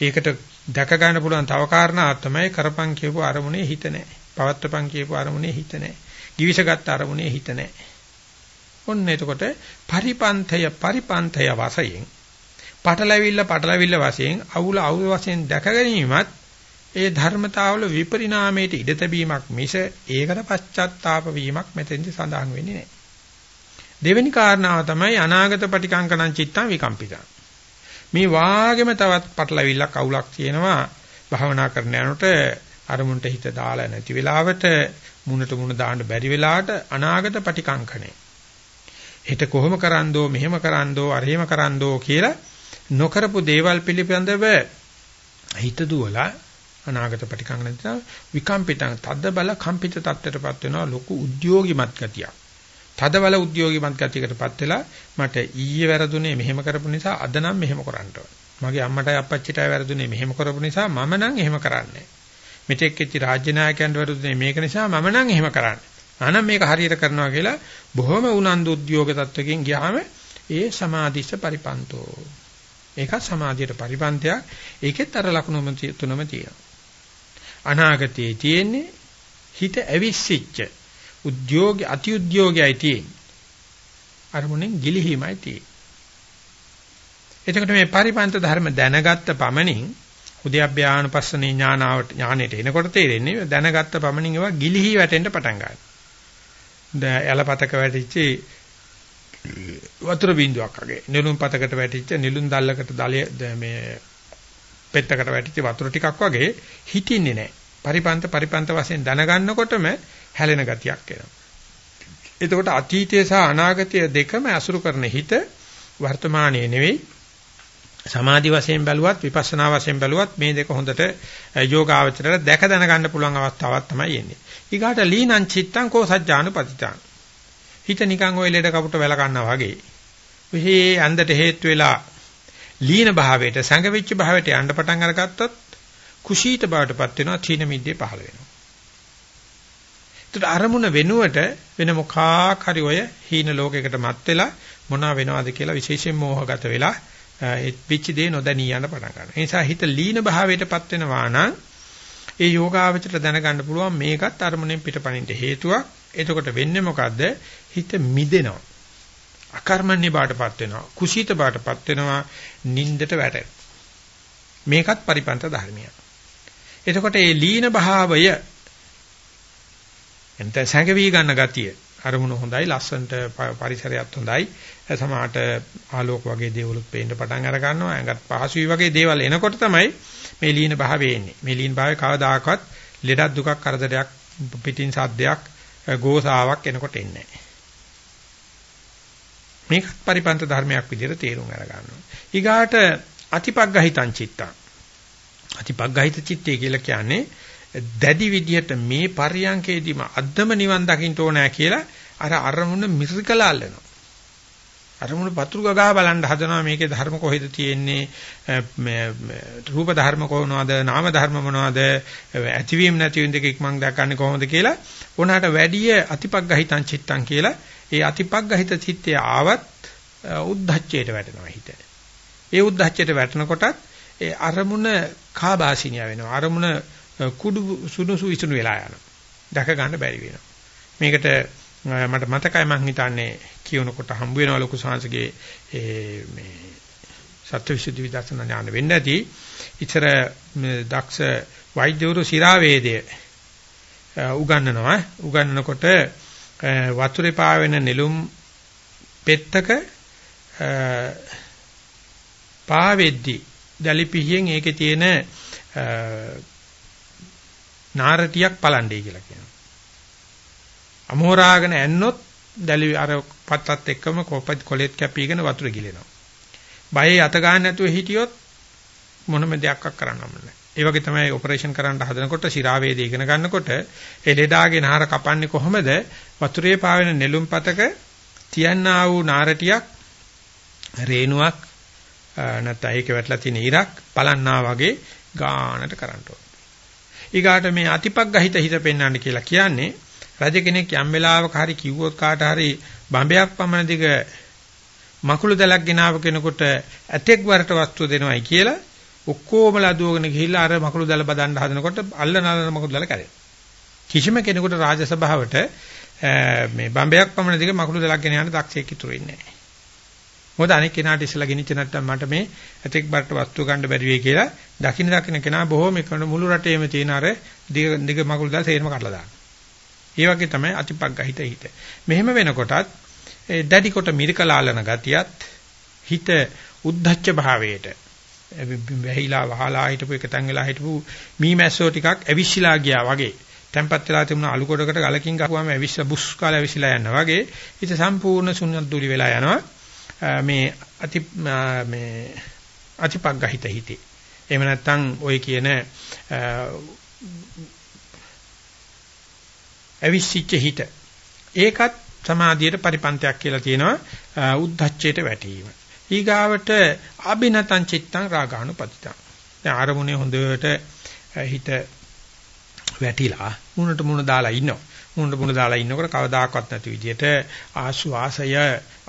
Speaker 1: ඒකට දැක ගන්න පුළුවන් තව කාරණාවක් තමයි කරපන් කියපු අරමුණේ හිත නැහැ. පවත්වපන් කියපු අරමුණේ හිත නැහැ. givisගත් අරමුණේ හිත නැහැ. ඔන්න එතකොට පරිපන්තය පරිපන්තය වශයෙන් පටලැවිල්ල පටලැවිල්ල වශයෙන් අවුල අවුල වශයෙන් දැක ගැනීමත් ඒ ධර්මතාවල විපරිණාමයට ඉඩ තැබීමක් මිස ඒකට පශ්චාත්තාප වීමක් මෙතෙන්දි සඳහන් වෙන්නේ නැහැ. දෙවෙනි කාරණාව තමයි අනාගත පටිකංකණං චිත්තං විකම්පිතං. මේ වාගෙම තවත් පටලැවිල්ලක් අවුලක් තියෙනවා භාවනා කරන යනකොට අරමුණට හිත දාලා නැති වෙලාවට මුණට මුණ දාන්න බැරි වෙලාවට අනාගත පටිකංකණය. හිත කොහොම කරන්දෝ මෙහෙම කරන්දෝ අරහෙම කරන්දෝ කියලා නොකරපු දේවල් පිළිබඳව හිත දුවලා අනාගත ප්‍රතිකංගනිත විකම්පිතං තද්ද බල කම්පිත තත්ත්වයටපත් වෙනවා ලොකු උද්‍යෝගිමත් ගතියක්. තද බල උද්‍යෝගිමත් ගතියකටපත් වෙලා මට ඊයේ වැරදුනේ මෙහෙම කරපු නිසා අද නම් මෙහෙම කරන්න මගේ අම්මටයි අප්පච්චිටයි වැරදුනේ මෙහෙම කරපු නිසා මම නම් එහෙම කරන්නේ. මෙතෙක් වෙච්ච රාජ්‍ය නායකයන්ට වැරදුනේ මේක නිසා මම නම් එහෙම කරන්නේ. ආනම් මේක හරියට කරනවා කියලා බොහොම උනන්දු උද්‍යෝග තත්වකින් ගියාම ඒ සමාධිස්ස පරිපන්තෝ. ඒකත් සමාධියට පරිපන්තයක්. ඒකෙත් අර ලකුණුම තුනම තියෙනවා. අනාගතයේ තියෙන්නේ හිත ඇවිස්සිච්ච උද්‍යෝග අති උද්‍යෝගයයි තියෙන්නේ. අරමුණෙන් ගිලිහීමයි තියෙන්නේ. එතකොට මේ පරිපන්ත ධර්ම දැනගත්ත පමණින් උද්‍යප්පයානුපස්සනේ ඥානාවට ඥානෙට එනකොට තේරෙන්නේ දැනගත්ත පමණින් ඒවා ගිලිහි වැටෙන්න පටන් ගන්නවා. දැන් එලපතක වැටිච්ච වතුර බින්දුවක් වගේ. නිලුම් පතකට වැටිච්ච නිලුම් දැල්ලකට දලය මේ පෙත්තකට වැටිච්ච වතුර ටිකක් වගේ හිටින්නේ නැහැ. පරිපන්ත පරිපන්ත වශයෙන් දැනගන්නකොටම හැලෙන ගතියක් එනවා. එතකොට අතීතය සහ අනාගතය දෙකම අසුරු කරන හිත වර්තමානයේ නෙවෙයි සමාධි වශයෙන් බැලුවත් විපස්සනා වශයෙන් බැලුවත් මේ දෙක හොඳට යෝගාවචරයට දැක දැනගන්න පුළුවන් අවස්ථාවක් තමයි එන්නේ. ඊගාට ලීනං චිත්තං කෝ සජ්ජානුපතිතං. හිත නිකන් ওই ලෙඩ කපුට වැල ගන්නවා වගේ. විහි අන්දට හේතු වෙලා ලීන භාවයට සංගවිච්ච භාවයට යන්න පටන් අරගත්තොත් කුසීත බවටපත් වෙනවා තීන මිද්දේ පහළ වෙනවා. ඒතර අරමුණ වෙනුවට වෙන මොකක් හරි ඔය හීන ලෝකයකට මත් වෙලා මොනවා වෙනවද කියලා විශේෂයෙන් මෝහගත වෙලා ඒ පිච්ච දේ නොදැනී යන පටන් ගන්නවා. ඒ නිසා හිත ලීන භාවයටපත් වෙනවා නම් ඒ යෝගාවචර දැනගන්න පුළුවන් මේකත් අරමුණෙන් පිටපණින්න හේතුවක්. එතකොට වෙන්නේ මොකද්ද? හිත මිදෙනවා. අකර්මණ්‍ය බාටපත් වෙනවා. කුසීත බාටපත් වෙනවා. නින්දට වැටෙනවා. මේකත් පරිපන්ත ධර්මයක්. එතකොට මේ ලීන භාවය එතන සංගවි ගන්න ගතිය අරමුණ හොඳයි ලස්සන්ට පරිසරයත් හොඳයි සමහරට ආලෝක වගේ දේවලුත් පේන්න පටන් අර ගන්නවා ඇඟත් පහසුයි වගේ දේවල් එනකොට තමයි මේ ලීන භාවය එන්නේ මේ ලීන භාවය කවදාකවත් ලෙඩක් දුකක් කරදරයක් පිටින් සද්දයක් ගෝසාවක් එනකොට එන්නේ නැහැ මේක පරිපන්ත ධර්මයක් විදිහට තේරුම් අර ගන්නවා ඊගාට අතිපග්ගහිතං චිත්තං. අතිපග්ගහිත චිත්තය කියලා කියන්නේ දැඩි විදිහට මේ පරියංකේදීම අද්දම නිවන් දකින්න ඕනෑ කියලා අර අරමුණ මිරිකලා අල්ලනවා. අරමුණු පතුරු ගගා බලන්න හදනවා මේකේ ධර්ම කොහෙද තියෙන්නේ රූප ධර්ම කොහොමද නාම ධර්ම මොනවද ඇතිවීම නැතිවීම දෙක ඉක්මන් දක්වන්නේ කොහොමද කියලා උනාට වැඩිය අතිපග්ගහිතං චිත්තං කියලා ඒ අතිපග්ගහිත චිත්තය ආවත් උද්ධච්චයට වැටෙනවා හිත. ඒ උද්ධච්චයට වැටෙනකොටත් ඒ අරමුණ කාබාසිනිය වෙනවා. අරමුණ කුඩු සුනුසු විසුණු වෙලා යනවා. දැක ගන්න බැරි වෙනවා. මේකට මට මතකයි මං හිතන්නේ කියනකොට හම්බ වෙනවා ලොකු සංසගේ ඒ මේ සත්‍යවිසුද්ධි විදර්ශනා ඥාන වෙන්න ඇති. ඉතර දක්ෂ වෛද්‍යවරු සිරා වේදය උගන්වනවා. උගන්වනකොට වතුරේ පාවෙන නෙළුම් පෙත්තක පාවෙද්දි දලිපිහියෙන් ඒකේ තියෙන නාරටියක් පලන්නේ කියලා කියනවා. අමෝරාගෙන ඇන්නොත් දැලි අර පත්තත් එක්කම කොලෙත් කැපීගෙන වතුර ගිලෙනවා. බයේ අත ගන්න නැතුව හිටියොත් මොනම දෙයක්වත් කරන්න ඕනේ ඒ වගේ තමයි ඔපරේෂන් කරන්න හදනකොට ශිරා වේද ඉගෙන ගන්නකොට ඒ ලෙඩාගේ නහර කපන්නේ කොහොමද වතුරේ පාවෙන නෙළුම් පතක තියන්නා වූ නාරටියක් රේණුවක් නැත්නම් ඒකේ වැටලා තියෙන ඉරක් පලන්නා වගේ ගානට කරන්න ඕනේ. ඊගාට මේ අතිපග්ගහිත හිත පෙන්වන්න කියලා කියන්නේ රජ කෙනෙක් යම් වෙලාවක හරි කිව්වොත් කාට හරි බම්බයක් පමණ දිග මකුළු දැලක් ගෙනාව කෙනෙකුට ඇතෙක් වරට වස්තුව දෙනවයි කියලා ඔක්කොම ලදුවගෙන ගිහිල්ලා අර මකුළු දැල බදන්න හදනකොට අල්ලන අල්ලන මකුළු දැල කැරේ. කිසිම කෙනෙකුට රාජසභාවට මේ බම්බයක් පමණ දිග මකුළු දැලක් ගෙන යන දක්ෂයෙක් ඉතුරු වෙන්නේ නැහැ. මොකද අනෙක් කෙනාට ඉස්සලා ගෙනිච්ච නැත්නම් මට මේ ඇතෙක් බරට වස්තුව ගන්න බැරි වෙයි කියලා දකින්න දකින්න කෙනා බොහෝම එකන මුළු රටේම තියෙන අර දිග දිග මකුළු දැල තේරම කඩලා දානවා. ඒ වගේ තමයි අතිපග්ගහිත හිත. මෙහෙම වෙනකොටත් දැඩි කොට මිරිකලාලන ගතියත් හිත උද්ධච්ච භාවයට වැහිලා වහලා හිටපු එක තැන් වෙලා හිටපු මීමැස්සෝ ටිකක් ඇවිස්සලා ගියා වගේ තැම්පත් වෙලා තිබුණ අලු කොටකට ගලකින් ගහුවාම ඇවිස්ස බුස් කාලා ඇවිස්සලා යනවා වගේ හිත සම්පූර්ණ ශුන්‍යත්තුලි වෙලා යනවා මේ අති මේ අතිපග්ගහිත හිතේ එහෙම නැත්නම් ওই කියන අවිසිච්ච හිත. ඒකත් සමාධියට පරිපන්තයක් කියලා තියෙනවා උද්ධච්චයට වැටීම. ඊගාවට අබිනතං චිත්තං රාගානුපතිතං. දැන් ආරමුණේ හොඳට හිත වැටිලා මුණට මුණ දාලා ඉන්නවා. මුණට මුණ දාලා ඉන්නකොට කවදාකවත් නැති විදිහට ආස්වාසය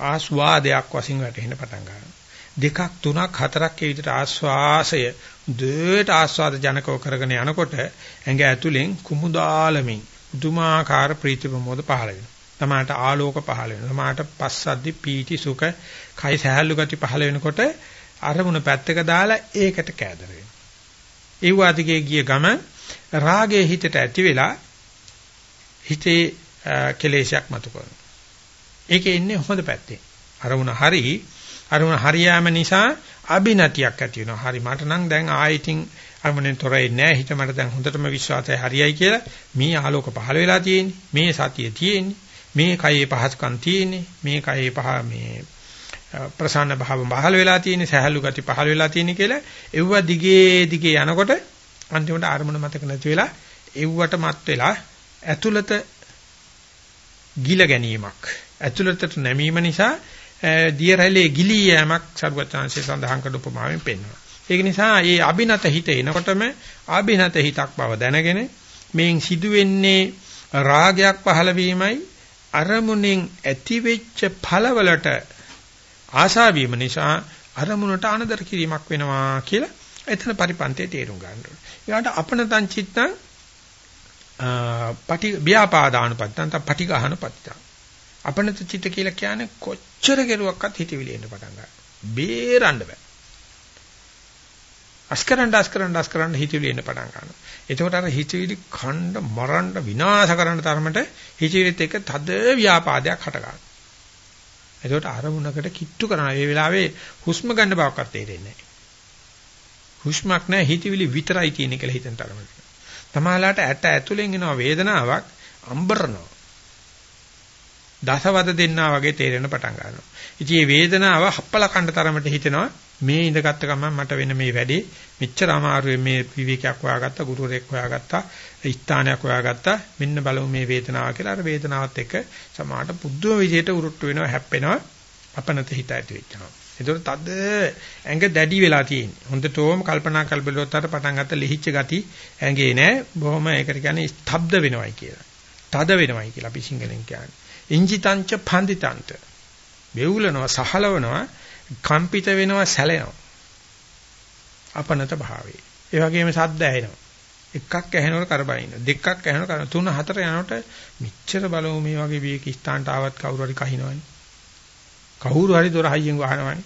Speaker 1: ආස්වාදයක් වශයෙන් වැටෙන්න පටන් ගන්නවා. දෙකක් තුනක් හතරක් ඒ විදිහට ආස්වාසය දෙයට ආස්වාද ජනකව කරගෙන යනකොට ඇඟ ඇතුලෙන් කුමුදාලමින් දුමාකාර ප්‍රීති ප්‍රමෝද පහළ වෙනවා. තමාට ආලෝක පහළ වෙනවා. තමාට පස්සද්දි පීටි සුඛ කයි සහැල්ලු ගති පහළ වෙනකොට අරමුණ පැත්තක දාලා ඒකට කෑදර වෙනවා. ඒ වාදිකේ ගිය ගම රාගයේ හිතට ඇති වෙලා හිතේ කෙලේශයක් මතු කරනවා. ඒකේ ඉන්නේ හොඳ පැත්තේ. අරමුණ හරි අරමුණ හරියාම නිසා අබිනතියක් ඇති වෙනවා. හරි මට නම් දැන් ආයෙකින් අරමුණෙන් තොරයි නෑ හිත මට දැන් හොඳටම විශ්වාසය හරියයි කියලා මේ ආලෝක පහළ වෙලා තියෙන්නේ. මේ සතිය තියෙන්නේ. මේ කයේ පහසුකම් තියෙන්නේ. මේ කයේ පහ මේ ප්‍රසන්න භාව පහළ වෙලා තියෙන්නේ. සහැල්ලු ගති පහළ වෙලා තියෙන්නේ කියලා එව්ව දිගේ දිගේ යනකොට අන්තිමට අරමුණ මතක නැති වෙලා එව්වට මත් වෙලා ඇතුළත ගිල ගැනීමක් ඇතුළතට නැමීම නිසා දිය රැළේ ගිලී යෑමක් සර්වචාන්සේ සඳහන් කළ උපමාවෙන් පෙන්වනවා. ඒක නිසා මේ අබිනත හිත එනකොටම අබිනත හිතක් බව දැනගෙන මේන් සිදුවෙන්නේ රාගයක් පහළ වීමයි අරමුණෙන් ඇතිවෙච්ච ඵලවලට ආශා වීම නිසා අරමුණට අනදර කිරීමක් වෙනවා කියලා එතන පරිපන්තේ තේරුම් ගන්න ඕනේ. ඊට අපනතං චිත්තං පටි ව්‍යාපාදානුපත්තං තම පටිඝානුපත්තං. අපනත චිත්ත කියලා කියන්නේ කොච්චර කෙරුවක්වත් හිතවිලි එන්න පටන් ගන්නවා. බේරන්න බෑ. අස්කරන්න අස්කරන්න අස්කරන්න හිතවිලි එන්න පටන් ගන්නවා. එතකොට අර හිතවිලි ඛණ්ඩ මරන්න විනාශ කරන්න තරමට හිතවිලිත් එක්ක තද ව්‍යාපාදයක් හට ගන්නවා. එතකොට අරමුණකට කිට්ටු කරන ඒ වෙලාවේ හුස්ම ගන්න බවක්වත් තේරෙන්නේ නැහැ. හුස්මක් නැහැ හිතවිලි විතරයි තියෙන කියලා හිතෙන් තරමට. තමාලාට ඇට ඇතුලෙන් එන වේදනාවක් අම්බරනවා. දසවද දෙන්නා වගේ තේරෙන පටන් ගන්නවා. ඉතින් මේ වේදනාව හප්පල කණ්ඩ තරමට හිතෙනවා මේ ඉඳගත්ත ගමන් මට වෙන මේ වැඩේ මෙච්චර අමාරුවේ මේ විවේකයක් හොයාගත්තා ගුරුවරයෙක් හොයාගත්තා ස්ථානයක් හොයාගත්තා මෙන්න බලමු මේ වේදනාව කියලා අර වේදනාවත් එක්ක සමාහට පුදුම විදිහට උරුට්ටු වෙනවා හැප්පෙනවා අපනත හිත ඇති වෙච්චනවා ඒතකොට තද ඇඟ දැඩි වෙලා තියෙන්නේ හොඳටම කල්පනා කර බලුවත් අර පටන් ගත්ත ලිහිච්ච ගති ඇඟේ නෑ. බොහොම ඒකට කියන්නේ ස්තබ්ද වෙනවයි කියලා. තද වෙනවයි කියලා අපි සිංහලෙන් කියන්නේ. ඉංජිතංච පන්දිතංච. බෙවුලනවා සහලවනවා කම්පිත වෙනවා සැලෙනවා. අපනත භාවයේ. ඒ වගේම සද්ද ඇහෙනවා. එකක් ඇහෙනකොට කරබනින්න දෙකක් ඇහෙනකොට කරන තුන හතර යනකොට මෙච්චර බලමු මේ වගේ විවේක ස්ථානට ආවත් කවුරු හරි කහිනවනේ. කවුරු හරි දොර හයියෙන් වහනවනේ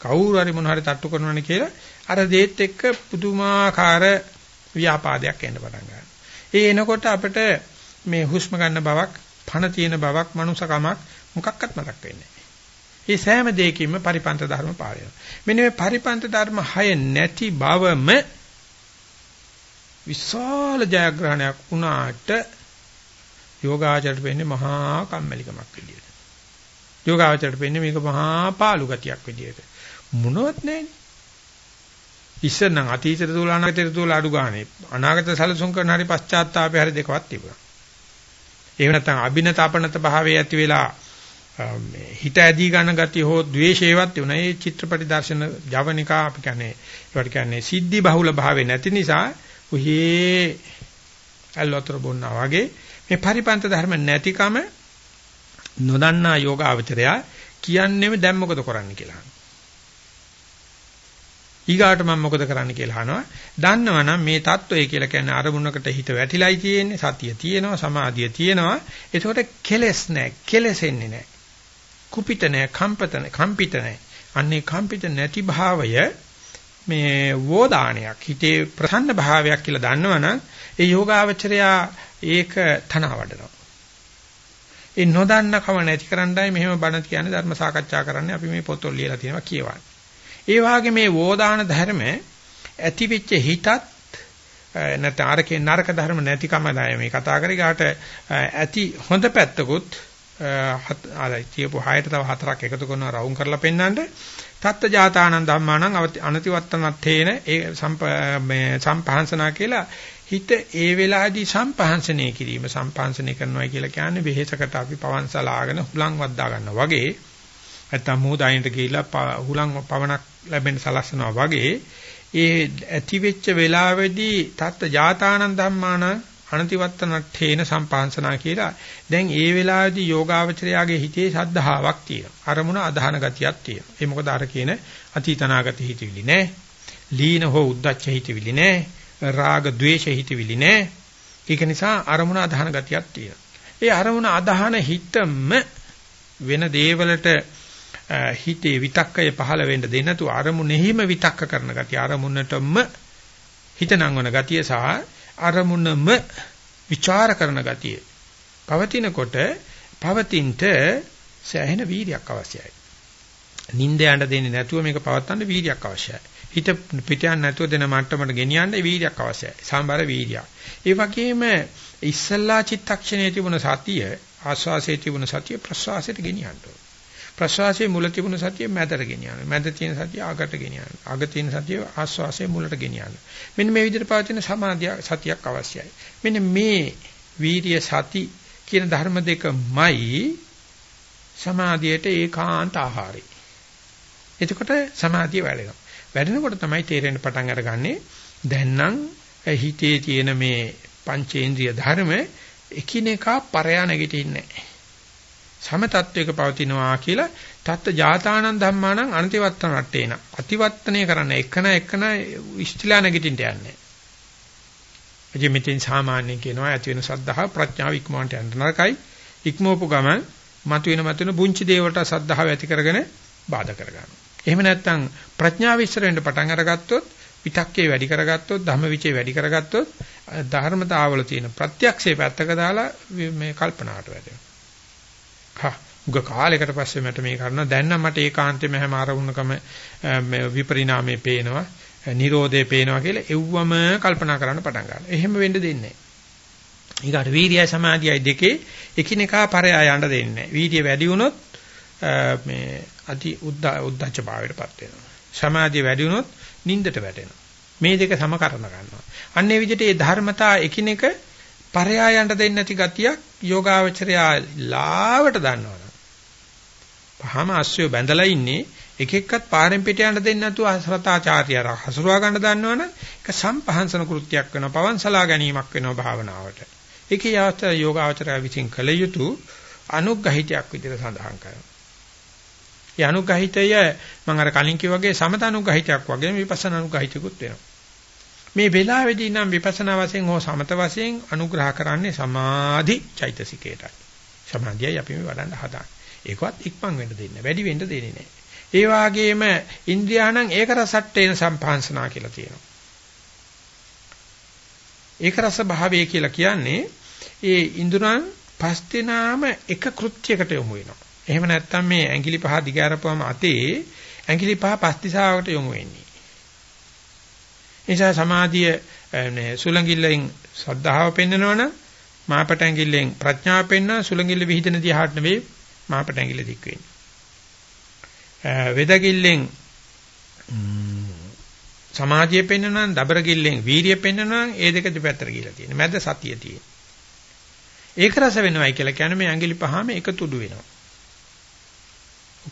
Speaker 1: කවුරු හරි මොන හරි තට්ටු කරනවනේ කියලා අර දේත් එක්ක පුදුමාකාර ව්‍යාපාදයක් එන්න පටන් ගන්නවා ඒ එනකොට අපිට මේ හුස්ම ගන්න බවක් පණ තියෙන බවක් මනුසකමක් මොකක්වත් මතක් වෙන්නේ නැහැ. මේ සෑම දෙයකින්ම පරිපන්ත ධර්ම පාවෙනවා. මෙන්න මේ පරිපන්ත ධර්ම හය නැති බවම විශාල ජයග්‍රහණයක් වුණාට යෝගාචරයට වෙන්නේ මහා කම්මැලිකමක් විදියට. යෝගාචරයට වෙන්නේ මේක මහා පාළු ගතියක් විදියට. මොනවත් නැහැනේ. ඉස්සර නම් අතීතයට තුල අනාගතයට තුල අඩු ගානේ අනාගත සැලසුම් කරන හරි පශ්චාත්තාපය හරි දෙකවත් තිබුණා. එහෙම නැත්නම් අබිනත අපනත භාවයේ ඇති වෙලා මේ හිත ඇදී ගන්න ගතිය හෝ ද්වේෂයවත් තිබුණා. ඒ චිත්‍රපටි දර්ශන ජවනිකා අපි කියන්නේ ඒවට කියන්නේ සිද්ධි බහුල භාවේ නැති නිසා උහි අල්ලතර බොන්නා වගේ මේ පරිපන්ත ධර්ම නැතිකම නොදන්නා යෝගාවචරයා කියන්නේම දැන් මොකද කරන්න කියලා. ඊගාට මම මොකද කරන්න කියලා අහනවා. දන්නවනම් මේ தত্ত্বය කියලා කියන්නේ අරමුණකට හිත වැටිලයි තියෙන්නේ, සතිය තියෙනවා, සමාධිය තියෙනවා. ඒකට කෙලස් නැහැ, කෙලසෙන්නේ නැහැ. කුපිත නැහැ, කම්පිත නැහැ, කම්පිත නැහැ. අන්නේ කම්පිත නැති භාවය මේ වෝදානයක් හිතේ ප්‍රසන්න භාවයක් කියලා දන්නවනම් ඒ යෝගාවචරයා ඒක තනවඩනවා ඒ නොදන්න කම නැති කරන්නයි මෙහෙම බණ කියන්නේ ධර්ම සාකච්ඡා කරන්නේ අපි මේ පොතවල ලියලා තියෙනවා කියවන්නේ. ඒ වාගේ මේ වෝදාන ධර්ම ඇතිවෙච්ච හිතත් නැත්නම් අරකේ නරක ධර්ම නැතිකම තමයි මේ කතා කරේ. ගාට ඇති හොඳ පැත්තකුත් අර කියපු හයට තව හතරක් එකතු කරනවා රවුම් කරලා පෙන්නන්න තත්ත ජාතානන් ධම්මානං අනතිවත්තනත්තේන ඒ මේ සම්පහන්සනා කියලා හිත ඒ වෙලාවේදී සම්පහන්සනය කිරීම සම්පහන්සනය කරනවා කියලා කියන්නේ වෙහෙසකට අපි පවන්සලාගෙන හුලං වද්දා ගන්නවා වගේ නැත්තම් මූදායින්ට ගිහිලා හුලං පවණක් ලැබෙන්න සලස්සනවා වගේ ඒ ඇති වෙච්ච වෙලාවේදී තත්ත ජාතානන් ධම්මානං අනතිවත්තනට්ඨේන සම්පාංශනා කියලා දැන් ඒ වෙලාවේදී යෝගාවචරයාගේ හිතේ සද්ධාාවක් තියෙනවා. අරමුණ අධහන ගතියක් තියෙනවා. ඒ මොකද අර කියන අතීතනාගත හිතවිලි නෑ. ලීන හෝ උද්දච්ච හිතවිලි නෑ. රාග ద్వේෂ හිතවිලි නෑ. ඒක නිසා අරමුණ අධහන ගතියක් තියෙනවා. ඒ අරමුණ අධහන හිතම වෙන දේවලට හිතේ විතක්කය පහළ වෙන්න දෙන්නේ නැතුව අරමුණෙහිම විතක්ක කරන ගතිය අරමුණටම හිත නංවන ගතිය සහ අරමුණම ਵਿਚාර කරන ගතිය පවතිනකොට පවතින්ට සෑහෙන වීර්යක් අවශ්‍යයි. නිින්ද යන්න දෙන්නේ නැතුව මේක පවත්වන්න වීර්යක් අවශ්‍යයි. හිත පිට යන්න නැතුව දෙන මට්ටමට ගෙනියන්න වීර්යයක් අවශ්‍යයි. සම්බර වීර්යයක්. ඒ වගේම ඉස්සල්ලා චිත්තක්ෂණයේ තිබුණ සතිය ආස්වාසයේ තිබුණ සතිය ප්‍රසවාසයට ගෙනියන්න ඕන. ප්‍රසවාසයේ මුල තිබුණ සතිය මැදට ගෙනියන්න. මැද තියෙන සතිය අගට ගෙනියන්න. අග තියෙන සතිය ආස්වාසයේ මුලට ගෙනියන්න. මෙන්න මේ විදිහට පවතින සමාධිය සතියක් අවශ්‍යයි. මෙන්න මේ වීර්ය සති කියන ධර්ම දෙකමයි සමාධියට ඒකාන්ත ආහාරය. එතකොට සමාධිය වැඩෙනවා. වැඩෙනකොට තමයි තේරෙන්න පටන් අරගන්නේ දැන් නම් හිතේ තියෙන මේ පංචේන්ද්‍රිය ධර්ම එකිනෙකා පරයා නැගිටින්නේ නැහැ. සම තත්වයක පවතිනවා කියලා තත්ත ජාතානන් ධම්මානං අනතිවත්තන රට්ටේන අතිවත්තනය කරන්න එකන එකන ඉස්තිලා නැගිටින්න යන්නේ. එදි මෙතෙන් සාමාන්‍යයෙන් කියනවා ඇති වෙන සද්ධා ප්‍රඥාව ඉක්මවන්ට යන්න නරකයි. ඉක්මවපු ගමන් මතුවෙන මතුවෙන පුංචි දේවල්ට සද්ධාව ඇති කරගෙන බාධා කරගන්නවා. එහෙම නැත්නම් ප්‍රඥාව ඉස්සර වෙන්න පටන් අරගත්තොත් විතක්කේ වැඩි කරගත්තොත් ධම්මවිචේ වැඩි කරගත්තොත් ධර්මතාවල තියෙන ප්‍රත්‍යක්ෂේ පැත්තක දාලා මේ කල්පනාවට වැටෙනවා. හා උග කාලයකට පස්සේ මට මේ කරනවා දැන් නම් මට ඒකාන්තයෙන්ම හැම ආරවුණකම මේ විපරිණාමයේ පේනවා නිරෝධයේ පේනවා කියලා එව්වම කල්පනා කරන්න පටන් ගන්නවා. එහෙම වෙන්න දෙන්නේ නැහැ. ඊගාට වීර්යය සමාධියයි දෙකේ එකිනෙකා පරයා යන්න දෙන්නේ නැහැ. වීර්යය වැඩි වුණොත් මේ අති උද්දච්ච භාවයටපත් වෙනවා. සමාධිය වැඩි වුණොත් නින්දට වැටෙනවා. මේ දෙක සමකරන ගන්නවා. අන්නේ විදිහට මේ ධර්මතා එකිනෙක පරයා යන්න දෙන්නේ නැති ගතියක් යෝගාවචරයා ලාවට දන්නවනේ. පහම අස්සය බැඳලා ඉන්නේ එක එක්කත් පාරෙන් පිට යන්න දෙන්නේ නැතුව අසරතාචාර්යයර හසුරුවා ගන්න දන්නවනේ ඒක සම්පහන්සන කෘත්‍යයක් වෙනවා පවන්සලා ගැනීමක් වෙනවා භාවනාවට. ඒකේ යාත්‍ර යෝගාවචරය විසින් කළ යුතු අනුග්‍රහිතයක් විදිහට සඳහන් කරනවා. ඒ අනුග්‍රහිතය මම අර කලින් කිව්වාගේ සමත අනුග්‍රහිතයක් වගේ විපස්සනා අනුග්‍රහිතකුත් වෙනවා. මේ වෙලාවේදී නම් විපස්සනා වශයෙන් හෝ සමත වශයෙන් අනුග්‍රහ කරන්නේ සමාධි චෛතසිකයටයි. සමාධියයි අපි මේ වඩන්න හදාන්නේ. ඒකවත් ඉක්මන් වෙන්න දෙන්නේ වැඩි වෙන්න දෙන්නේ නැහැ. ඒ වාගේම ඉන්ද්‍රියාණං ඒක රසට්ටේන සම්පාංශනා කියලා තියෙනවා. ඒක රස භාවය කියලා කියන්නේ ඒ ඉන්ද්‍රයන් පස් දෙනාම එක කෘත්‍යයකට යොමු වෙනවා. එහෙම නැත්නම් මේ ඇඟිලි පහ දිගාරපුවම අතේ ඇඟිලි පහ පස් දිශාවකට යොමු වෙන්නේ. නිසා සමාධිය සුලංගිල්ලෙන් සද්ධාව පෙන්නනවනම් මාපට ඇඟිල්ලෙන් ප්‍රඥාව පෙන්න සුලංගිල්ල විහිදෙන දිහාට නෙවෙයි මාපට ඇඟිල්ල දික් වෙන්නේ. වෙදගිල්ලෙන් සමාධිය පෙන්නනනම් දබරගිල්ලෙන් වීරිය පෙන්නනනම් ඒ දෙක දෙපැත්තට ගිහිලා තියෙනවා. මැද සතිය තියෙනවා. ඒක රස වෙනවයි කියලා කියන්නේ මේ ඇඟිලි පහම එකතුඩු වෙනවා.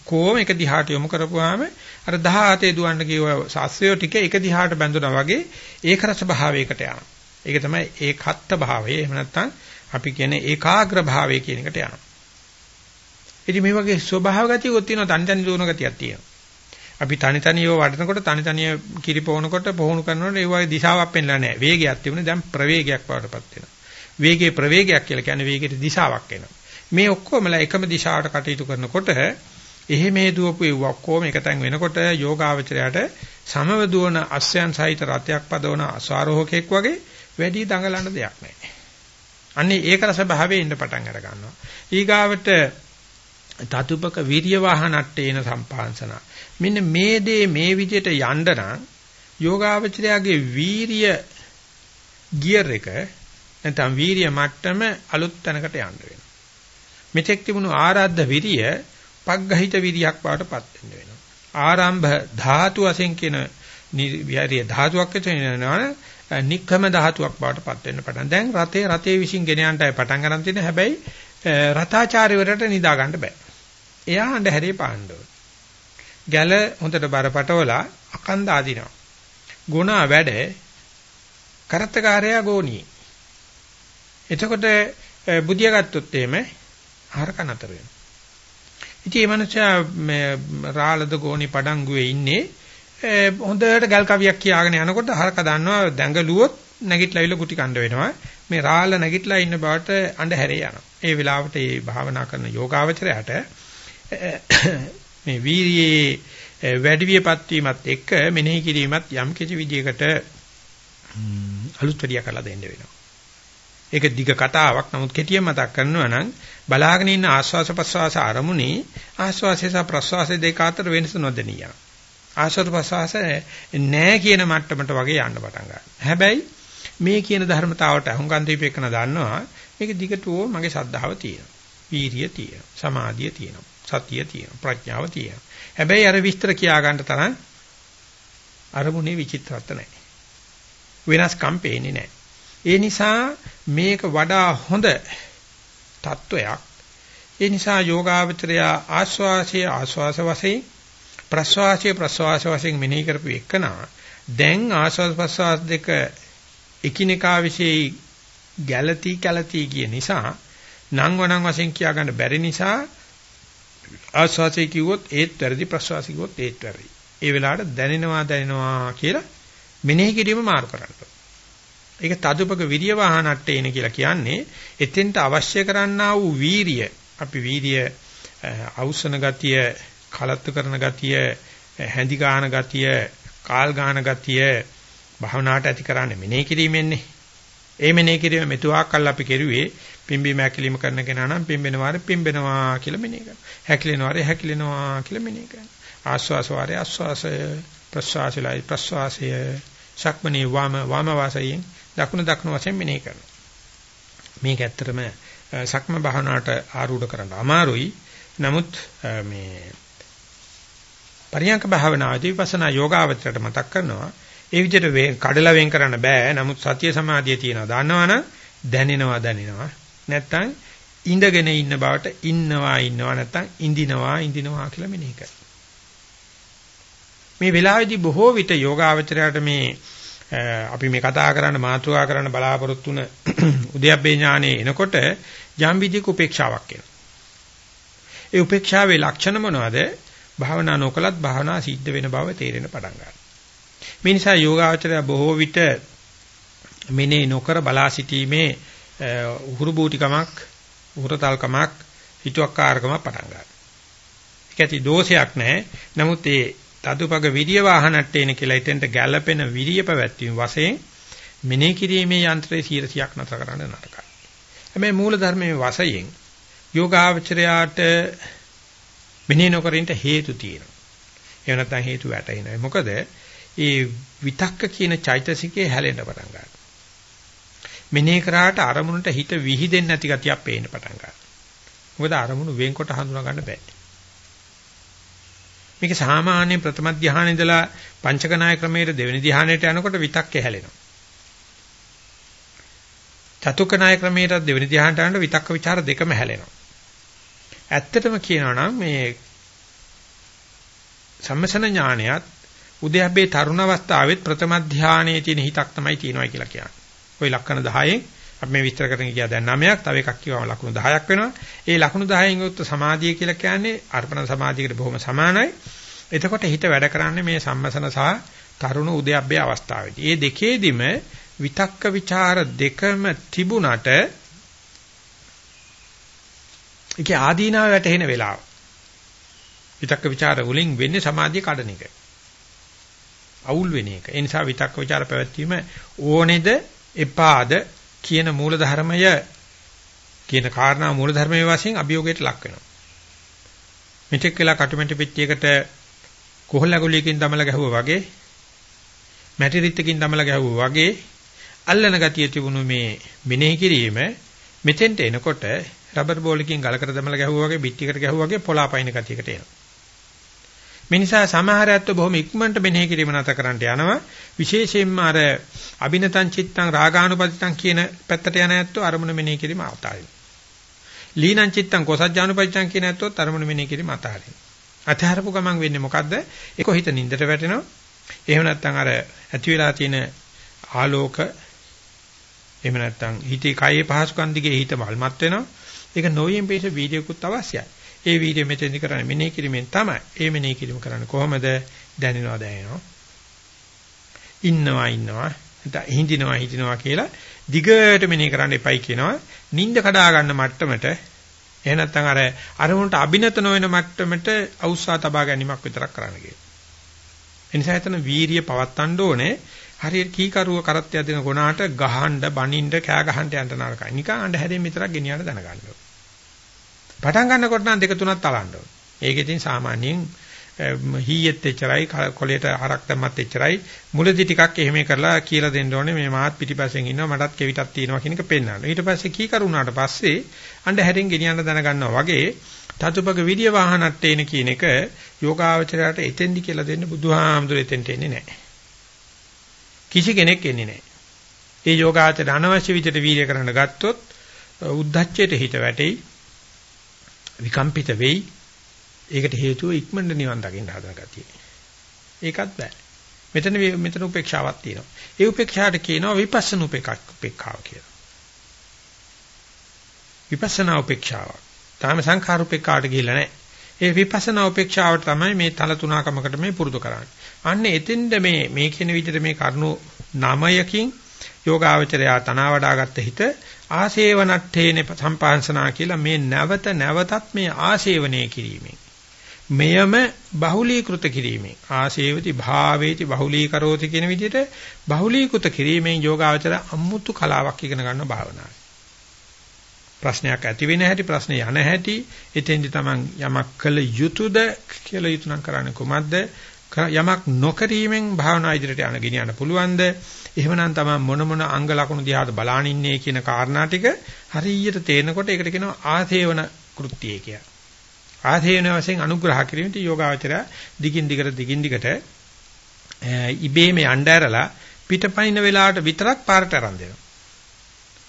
Speaker 1: කොහොම එක දිහාට යොමු කරපුවාම අර 17 දුවන්න කියව ශාස්ත්‍රය ටික එක දිහාට බැඳුනා වගේ ඒක රස භාවයකට යනවා. ඒක තමයි ඒකත්ත භාවය. එහෙම නැත්නම් අපි කියන්නේ ඒකාග්‍ර භාවය කියන එකට යනවා. ඉතින් මේ වගේ ස්වභාව ගතියකුත් තියෙනවා තනි තනි දුවන ගතියක් තියෙනවා. අපි තනි තනියව වඩනකොට තනි තනිය කිරිපොවනකොට පොහුණු කරනකොට ඒ වගේ දිශාවක් පෙන්ලා නැහැ. වේගයක් තිබුණේ දැන් ප්‍රවේගයක් බවටපත් වෙනවා. වේගයේ ප්‍රවේගයක් කියලා කියන්නේ වේගයට දිශාවක් එනවා. මේ ඔක්කොමලා එකම දිශාවට කටයුතු කරනකොට එහෙ මේ දුවපු ඒ ඔක්කොම එකතෙන් වෙනකොට යෝගාවචරයට සමව දුවන අස්යන් සහිත රතයක් පදවන අසාරෝහකෙක් වගේ වැඩි දඟලන දෙයක් නැහැ. අන්නේ ඒක රස භාවයේ ඉන්න පටන් අර ගන්නවා. ඊගාවට තතුපක විරිය වාහනට්ටේන සම්පාංශන. මෙන්න මේ දේ මේ විදිහට යන්න නම් යෝගාවචරයාගේ වීරිය ගියර් එක නැත්නම් වීරිය මට්ටම අලුත් තැනකට යන්න වෙනවා. මෙතෙක් තිබුණු ආරාද්ධ විරිය පග්ගහිත විරියක් බවටපත් වෙන්න වෙනවා. ආරම්භ ධාතු වශයෙන් කියන විහාරිය ධාතුවක් වෙනවා නික්කම ධාතුවක් බවටපත් වෙන්න පටන්. දැන් රතේ රතේ විශ්ින් ගෙන යන්නයි පටන් ගන්න තියෙන හැබැයි රතාචාර්යවරට නිදා ගන්න බෑ. එයා හඬ හැරේ පාන්න ඕන. ගැල හොඳට බරපටවලා අකන්ද අදිනවා. ගුණා වැඩ කරත්තකාරයා ගෝණී. එතකොට බුදිය ගත්තොත් එහෙම හරක නතර වෙනවා. ඉතින් මේ මනුස්සයා මේ රාළද ගෝණි පඩංගුවේ ඉන්නේ හොඳට ගල් කවියක් කියාගෙන යනකොට හරක දන්නවා දැඟලුවොත් නැගිටලාවිල කුටි කණ්ඩ වෙනවා. මේ රාළ නැගිටලා ඉන්න බවට අඬ හැරේ යනවා. ඒ වෙලාවට මේ භාවනා කරන යෝගාවචරයට මේ වීර්යයේ වැඩි වියපත් වීමත් එක්ක මෙනෙහි කිරීමත් යම් කිසි විදියකට අලුත් වැඩිය කරලා දෙන්න වෙනවා. ඒක දිග කතාවක්. නමුත් කෙටියෙන් මතක් කරනවා නම් බලාගෙන ඉන්න ආස්වාස ප්‍රස්වාස අරමුණේ ආස්වාසය සහ ප්‍රස්වාසය දෙක අතර වෙනස නොදෙනිය. ආස්වාද ප්‍රස්වාස නෑ කියන මට්ටමට වගේ යන්න පටන් ගන්නවා. හැබැයි මේ කියන ධර්මතාවට අහුම්කන් දීපේකන දන්නවා මේක දිගටම මගේ ශ්‍රද්ධාව තියෙනවා. වීරිය තියෙනවා. සමාධිය තියෙනවා. සතිය තියෙනවා. ප්‍රඥාව තියෙනවා. හැබැයි අර විස්තර කියා ගන්න තරම් අරමුණේ විචිත්‍රත්ව නැහැ. වෙනස්කම් පේන්නේ නැහැ. ඒ නිසා මේක වඩා හොඳ තත්වයක්. ඒ නිසා යෝගාවචරය ආස්වාසයේ ආස්වාස වශයෙන් ප්‍රස්වාසයේ ප්‍රස්වාස වශයෙන් මෙනෙහි කරපු එකනා දැන් ආස්වාස් ප්‍රස්වාස දෙක එකිනෙකා વિશે ගැලති කැලති කිය නිසා නම් වණන් වශයෙන් කියා ගන්න බැරි නිසා ආස්වාසයේ කිව්වොත් ඒත් වැරදි ප්‍රස්වාසයේ කිව්වොත් ඒත් වැරදි. ඒ වෙලාවට දැනෙනවා දැනෙනවා කියලා මෙනෙහි කිරීම මාරු කරන්න. ඒක තදුපක විරිය වාහනට්ටේන කියලා කියන්නේ එතෙන්ට අවශ්‍ය කරන්නා වූ වීරිය. අපි වීරිය අවසන ගතිය කලත්තු කරන ගතිය හැඳි ගන්න ගතිය කාල් ගන්න ගතිය භවනාට ඇති කරන්නේ මෙනෙහි කිරීමෙන්නේ. ඒ මෙනෙහි කිරීම මෙතුආක් කල් අපි කෙරුවේ පිම්බීම හැකිලිම කරන කෙනා නම් පිම්බෙන වාරේ පිම්බෙනවා කියලා මෙනෙහි කරනවා. හැකිලෙන වාරේ හැකිලෙනවා කියලා මෙනෙහි කරනවා. ආස්වාස වාරේ ආස්වාසය ප්‍රස්වාසයයි ප්‍රස්වාසය. ශක්මණේ වාම වාම වාසයෙන් දකුණ දකුණ වශයෙන් මෙනෙහි කරනවා. මේක ඇත්තටම සක්ම භාවනාවට ආරූඪ කරන්න අමාරුයි. නමුත් මේ පරියංක භාවනාවේදී විපස්සනා යෝගාවචරයට මතක් කරනවා. ඒ විදිහට කඩලා වෙන් කරන්න බෑ. නමුත් සතිය සමාධිය තියෙනවා. දන්නවනම් දැනෙනවා දැනෙනවා. නැත්තම් ඉඳගෙන ඉන්න බවට ඉන්නවා ඉන්නවා නැත්තම් ඉඳිනවා ඉඳිනවා කියලා මෙනෙහි කරනවා. මේ වෙලාවේදී බොහෝ විට යෝගාවචරයට මේ අපි මේ කතා කරන්න මාතෘකා කරන්න බලාපොරොත්තු වුණ උද්‍යප්පේ ඥානෙ එනකොට යම් විදිහක උපේක්ෂාවක් එනවා. ඒ උපේක්ෂාවේ ලක්ෂණ මොනවද? භාවනා නොකලත් භාවනා සිද්ධ වෙන බව තේරෙන පටන් ගන්නවා. මේ නිසා යෝගාචරය බොහෝ විට මෙනේ නොකර බලා සිටීමේ උහුරු බූටිකමක්, උහුරතල්කමක්, හිතුවක්කාරකමක් පටන් ගන්නවා. ඒක ඇති දෝෂයක් නැහැ. නමුත් ඒ තදුපග විරිය වාහනට්ටේන කියලා හිතෙන්ට ගැළපෙන විරිය පැවැත්වීම වශයෙන් මෙනෙහි කිරීමේ යන්ත්‍රයේ 100ක් නතර කරන්න නරකයි. හැබැයි මූල ධර්මයේ වශයෙන් යෝගාවචරයාට මෙනෙහි නොකරින්ට හේතු තියෙනවා. එහෙම නැත්නම් හේතු වැටෙනවා. මොකද ඒ විතක්ක කියන චෛතසිකේ හැලෙන්න පටන් ගන්නවා. මෙනෙහි කරාට අරමුණට හිත විහිදෙන්නේ නැති ගතියක් පේන්න පටන් ගන්නවා. මොකද අරමුණු වෙන්කොට හඳුනා ගන්න බෑ. මේක සාමාන්‍ය ප්‍රථම ධ්‍යාන ඉඳලා පංචක නාය ක්‍රමයට දෙවෙනි ධ්‍යානයට යනකොට විතක්කේ හැලෙනවා. චතුක නාය ක්‍රමයට දෙවෙනි ධ්‍යානට යනකොට විතක්ක ਵਿਚාර දෙකම හැලෙනවා. ඇත්තටම කියනවා නම් මේ සම්මසන ඥානයත් උද්‍යප්පේ තරුණ අවස්ථාවෙත් ප්‍රථම ධානයේ තියෙන හිතක් තමයි තියෙනවා කියලා කියන්නේ. ওই ලක්ෂණ 10න් අපි මේ විස්තර කරගෙන ගියා දැන් 9ක් තව එකක් කියවම ලකුණු 10ක් වෙනවා. ඒ ලකුණු 10න් යුක්ත සමාධිය කියලා කියන්නේ අර්පණ සමාධියකට බොහොම සමානයි. එතකොට හිත වැඩ කරන්නේ මේ සම්මසන සහ තරුණ උදයබ්බේ අවස්ථාවේදී. මේ දෙකේදීම විතක්ක ਵਿਚාර දෙකම තිබුණට ඒකේ ආදීනාව වැටෙන වෙලාව. විතක්ක ਵਿਚාර වලින් වෙන්නේ සමාධිය කඩන එක. අවුල් වෙන එක. ඒ නිසා විතක්ක ਵਿਚාර පැවැත්වීම ඕනේද එපාද කියන මූල ධර්මය කියන කාරණා මූල ධර්මයේ වශයෙන් අභියෝගයට ලක් වෙනවා. මෙතෙක් වෙලා කටුමැටි පෙට්ටියකට කොහොල්ලගුලියකින් දමලා ගැහුවා වගේ මැටි රිත්තකින් දමලා ගැහුවා වගේ අල්ලන ගතිය තිබුණු මේ මෙනෙහි කිරීම මෙතෙන්ට එනකොට රබර් බෝලකින් ගලකට දැමලා ගැහුවා වගේ පිටිකට ගැහුවා වගේ පොළාපයින් ගතියකට එනවා. මේ නිසා සමහර ඇත්තෝ බොහොම ඉක්මනට මෙනෙහි කිරීම නැත කරන්නට යනවා. විශේෂයෙන්ම අර අබිනතං චිත්තං රාගානුපතිතං කියන පැත්තට යන ඇත්තෝ අරමුණ මෙනෙහි කිරීම අතාරිනවා. ලීනං චිත්තං කොසජ්ජානුපතිතං කියන ඇත්තෝ අරමුණ මෙනෙහි කිරීම අතාරිනවා. අතහැරපු ගමන් වෙන්නේ මොකද්ද? ඒක හිත නින්දට වැටෙනවා. එහෙම නැත්නම් අර ඇති වෙලා තියෙන ආලෝක එහෙම නැත්නම් හිතේ කයේ පහසුකම් දිගේ හිත වල්මත් වෙනවා. ඒක නොයෙන් පිට වීඩියෝකුත් අවශ්‍යයි. ඒ වීඩියෝ මෙතෙන්දි කරන්නේ මෙනෙහි කිරීමෙන් තමයි. ඒ මෙනෙහි කිරීම කරන්නේ කොහොමද? දැනෙනවා දැනෙනවා. ඉන්නවා ඉන්නවා. නැත්නම් හිඳිනවා හිඳිනවා කියලා දිගට මෙනෙහි කරන්න එපයි කියනවා. නිින්ද කඩා ගන්න මට්ටමට එහෙ නැත්නම් අර අරමුණට අබිනත නොවන මට්ටමට අවුස්සා තබා ගැනීමක් විතරක් කරන්න කියලා. එනිසා එතන වීරිය පවත්තන්න ඕනේ. හරියට කීකරුව කරත් යදින ගුණාට ගහන්න, බනින්න, කෑ ගහන්න යන්න නරකයි. නිකන් අඬ හැදෙන්න විතරක් ගෙනියන්න දැනගන්න ඕනේ. පටන් ගන්නකොට නම් දෙක තුනක් තලන්න ඕනේ. ඒක ඉතින් සාමාන්‍යයෙන් හීයෙත් එච්චරයි කොලේට හරක් දැම්මත් එච්චරයි මුලදි ටිකක් එහෙම කරලා කියලා දෙන්න ඕනේ මේ මාත් පිටිපස්සෙන් ඉන්නවා මටත් කෙවිතක් තියෙනවා කියන එක පෙන්වන්න. ඊට පස්සේ කී කරුණාට පස්සේ අඬ හැරෙන් ගෙනියන්න දැනගන්නවා වගේ තතුපක විදිය වාහනත් එන කියන එක යෝගාවචරයට එතෙන්දි කියලා දෙන්න බුදුහාමුදුර එතෙන්ට එන්නේ නැහැ. කිසි කෙනෙක් එන්නේ නැහැ. ඒ යෝගාචර අනවශ්‍ය විදිහට වීර්ය කරන්න ගත්තොත් උද්දච්චයට හිත වැටෙයි. විකම්පිත වෙයි. ඒකට හේතුව ඉක්මනට නිවන් දකින්න හදන ගතිය. ඒකත් බෑ. මෙතන මෙතන උපේක්ෂාවක් තියෙනවා. ඒ උපේක්ෂාට කියනවා විපස්සනා උපේක්ෂාව කියලා. විපස්සනා උපේක්ෂාවක්. තාම සංඛාර උපේක්ෂාවට ගිහිල්ලා නැහැ. ඒ විපස්සනා උපේක්ෂාවට තමයි මේ තල තුනකමකට මේ පුරුදු කරන්නේ. අන්න එතෙන්ද මේ මේ කියන විදිහට මේ කරුණු නමයකින් යෝගාවචරයා තනවා වඩාගත්ත හිත ආසේවනට්ඨේන සම්පාංශනා කියලා මේ නැවත නැවතත් මේ ආසේවනය කිරීමෙන් මෙයම බහුලීකృత කිරීමෙන් ආශේවති භාවේති බහුලීකරෝති කියන විදිහට බහුලීකృత කිරීමෙන් යෝගාවචර අමුතු කලාවක් ඉගෙන ගන්න භාවනාවයි. ප්‍රශ්නයක් ඇති වෙන හැටි ප්‍රශ්න යන හැටි එතෙන්දි තමන් යමක් කළ යුතුයද කියලා යුතුයනම් කරන්නේ කොහොමද යමක් නොකිරීමෙන් භාවනා ඉදිරියට යන ගෙනියන්න පුළුවන්ද එහෙමනම් තමයි මොන මොන අංග ලක්ෂණ දිහාට බලාන ඉන්නේ කියන කාරණා ටික හරියට තේරෙනකොට ඒකට කියනවා ආසේවන කෘත්‍යය කියලා. ආධේන වශයෙන් අනුග්‍රහ කිරීමට යෝගාවචරය දිගින් දිගට දිගින් දිගට ඉබේම යන්න ඇරලා පිටපයින් වෙලාවට විතරක් පාරට අරන් දෙනවා.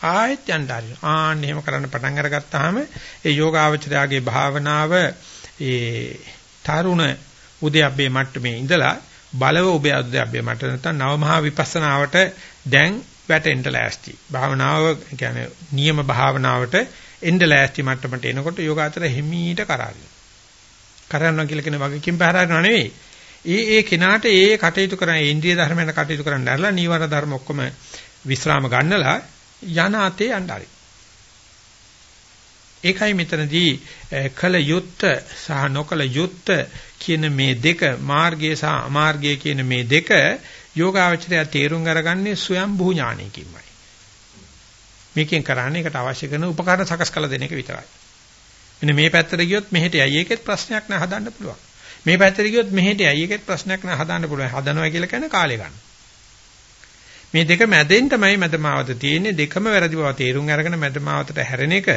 Speaker 1: ආයෙත් යන්න ආරිය. ආන්න එහෙම කරන්න පටන් අරගත්තාම ඒ යෝගාවචරයාගේ භාවනාව ඒ තරුණ උද්‍යප්පේ මට්ටමේ ඉඳලා බලව උද්‍යප්පේ මට්ටම නැත්නම් නවමහා විපස්සනාවට දැන් වැටෙන්න ලෑස්ති. භාවනාව කියන්නේ නියම භාවනාවට එන්න ලෑස්ති මට්ටමට එනකොට යෝගාචර හිමීට කරාරිනවා. කරනවා කියලා කියන වගකීම් පහරනවා නෙවෙයි. ඒ ඒ කෙනාට ඒ කටයුතු කරන ඉන්ද්‍රිය ධර්මයන් කටයුතු කරන්න ඇරලා නීවර ධර්ම ඔක්කොම විස්රාම ගන්නලා යන අතේ යන්නරි. ඒකයි මෙතනදී කල යුත්ත සහ නොකල යුත්ත කියන මේ දෙක මාර්ගය සහ අමාර්ගය කියන මේ දෙක යෝගාවචරය තේරුම් අරගන්නේ ස්වයං භූ ඥානයකින්මයි. මේකෙන් කරන්නේ ඒකට අවශ්‍ය කරන උපකරණ සකස් කළ දෙන එක විතරයි. මෙන්න මේ පැත්තට ගියොත් මෙහෙට යයි ඒකෙත් ප්‍රශ්නයක් නෑ හදන්න පුළුවන්. මේ පැත්තට ගියොත් මෙහෙට යයි ඒකෙත් ප්‍රශ්නයක් නෑ හදන්න පුළුවන්. හදනවා කියලා කියන්නේ කාලය ගන්න. මේ දෙක මැදෙන් තමයි මැදමාවත තියෙන්නේ දෙකම වැරදි බව තේරුම් අරගෙන මැදමාවතට හැරෙන එක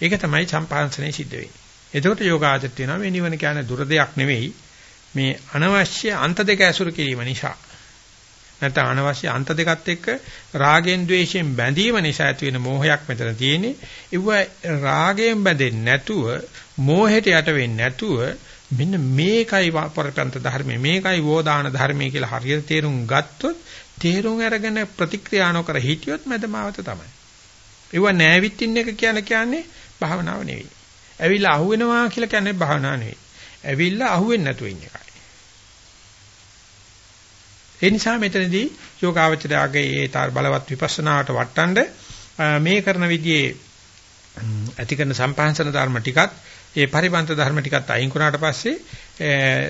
Speaker 1: ඒක තමයි සම්පාංශනේ සිද්ධ වෙන්නේ. එතකොට යෝගාචර තියෙනවා මේ නිවන කියන්නේ දුර දෙයක් නෙවෙයි මේ අනවශ්‍ය අන්ත දෙක ඇසුරු කිරීම නිසා නැත්නම් අනවශ්‍ය අන්ත දෙකත් එක්ක රාගෙන් ద్వේෂයෙන් බැඳීම නිසා ඇති වෙන මෝහයක් මෙතන තියෙන්නේ. ඒව රාගයෙන් බැඳෙන්නේ නැතුව මෝහයට යට වෙන්නේ නැතුව මෙන්න මේකයි පරපන්ත ධර්මයේ මේකයි වෝදාන ධර්මයේ කියලා හරියට තේරුම් ගත්තොත් තේරුම් අරගෙන ප්‍රතික්‍රියා නොකර හිටියොත් මදමාවත තමයි. ඒව නෑවිත්ින් එක කියන කියන්නේ භාවනාව නෙවෙයි. ඇවිල්ලා අහුවෙනවා කියලා කියන්නේ භාවනාව නෙවෙයි. ඇවිල්ලා අහුවෙන්නේ නැතුව ඉන්න එකයි. ඒ නිසා මෙතනදී යෝගාවචරයාගේ ඒ තර බලවත් විපස්සනාවට වටඬ මේ කරන විදිහේ ඇති කරන සම්පහන්සන ධර්ම ටිකත් ඒ පරිබන්ත ධර්ම ටිකත් අයින් කරාට පස්සේ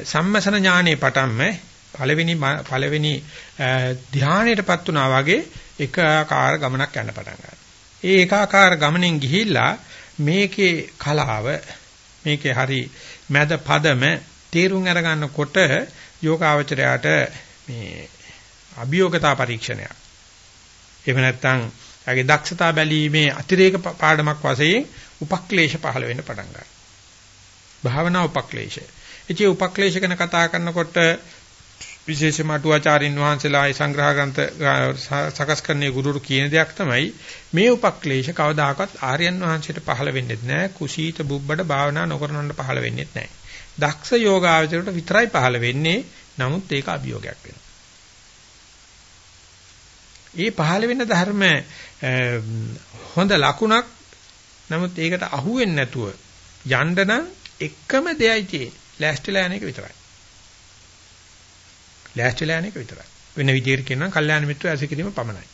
Speaker 1: සම්මසන ඥානේ පටන්ම පළවෙනි පළවෙනි ධානයටපත් වුණා වගේ ඒකාකාර ගමනක් යන්න පටන් ගන්නවා. ඒ ඒකාකාර ගමනෙන් ගිහිල්ලා මේකේ කලාව මේකේ හරි මැද පදම තේරුම් අරගන්නකොට යෝගාවචරයට මේ අභියෝගතා පරීක්ෂණයක්. එහෙම නැත්නම් එයාගේ දක්ෂතා බැලීමේ අතිරේක පාඩමක් වශයෙන් උපක්ලේශ පහළ වෙන්න පටන් ගන්නවා. භාවනා උපක්ලේශ. ඉතින් උපක්ලේශ ගැන කතා කරනකොට විශේෂම අටුවාචාරින් වහන්සේලා ඒ සංග්‍රහ ග්‍රන්ථ සකස් කරන්නේ ගුරුරු කියන දෙයක් තමයි මේ උපක්ලේශ කවදාකවත් ආර්යයන් වහන්සේට පහළ වෙන්නේ නැහැ කුසීත බුබ්බඩ භාවනා නොකරනොන්ට පහළ වෙන්නේ නැහැ. දක්ෂ යෝගාවචරයට විතරයි පහළ වෙන්නේ නමුත් ඒක අභියෝගයක් වෙනවා. ඒ පහළ වෙන ධර්ම හොඳ ලකුණක් නමුත් ඒකට අහු වෙන්නේ නැතුව යන්න නම් එකම දෙයයි තියෙන්නේ. ලෑස්තිලා යන එක විතරයි. ලෑස්තිලා යන එක විතරයි. වෙන විදිහට කියනවා කල්යාණ මිත්‍රය ඇසිකිරීම පමණයි.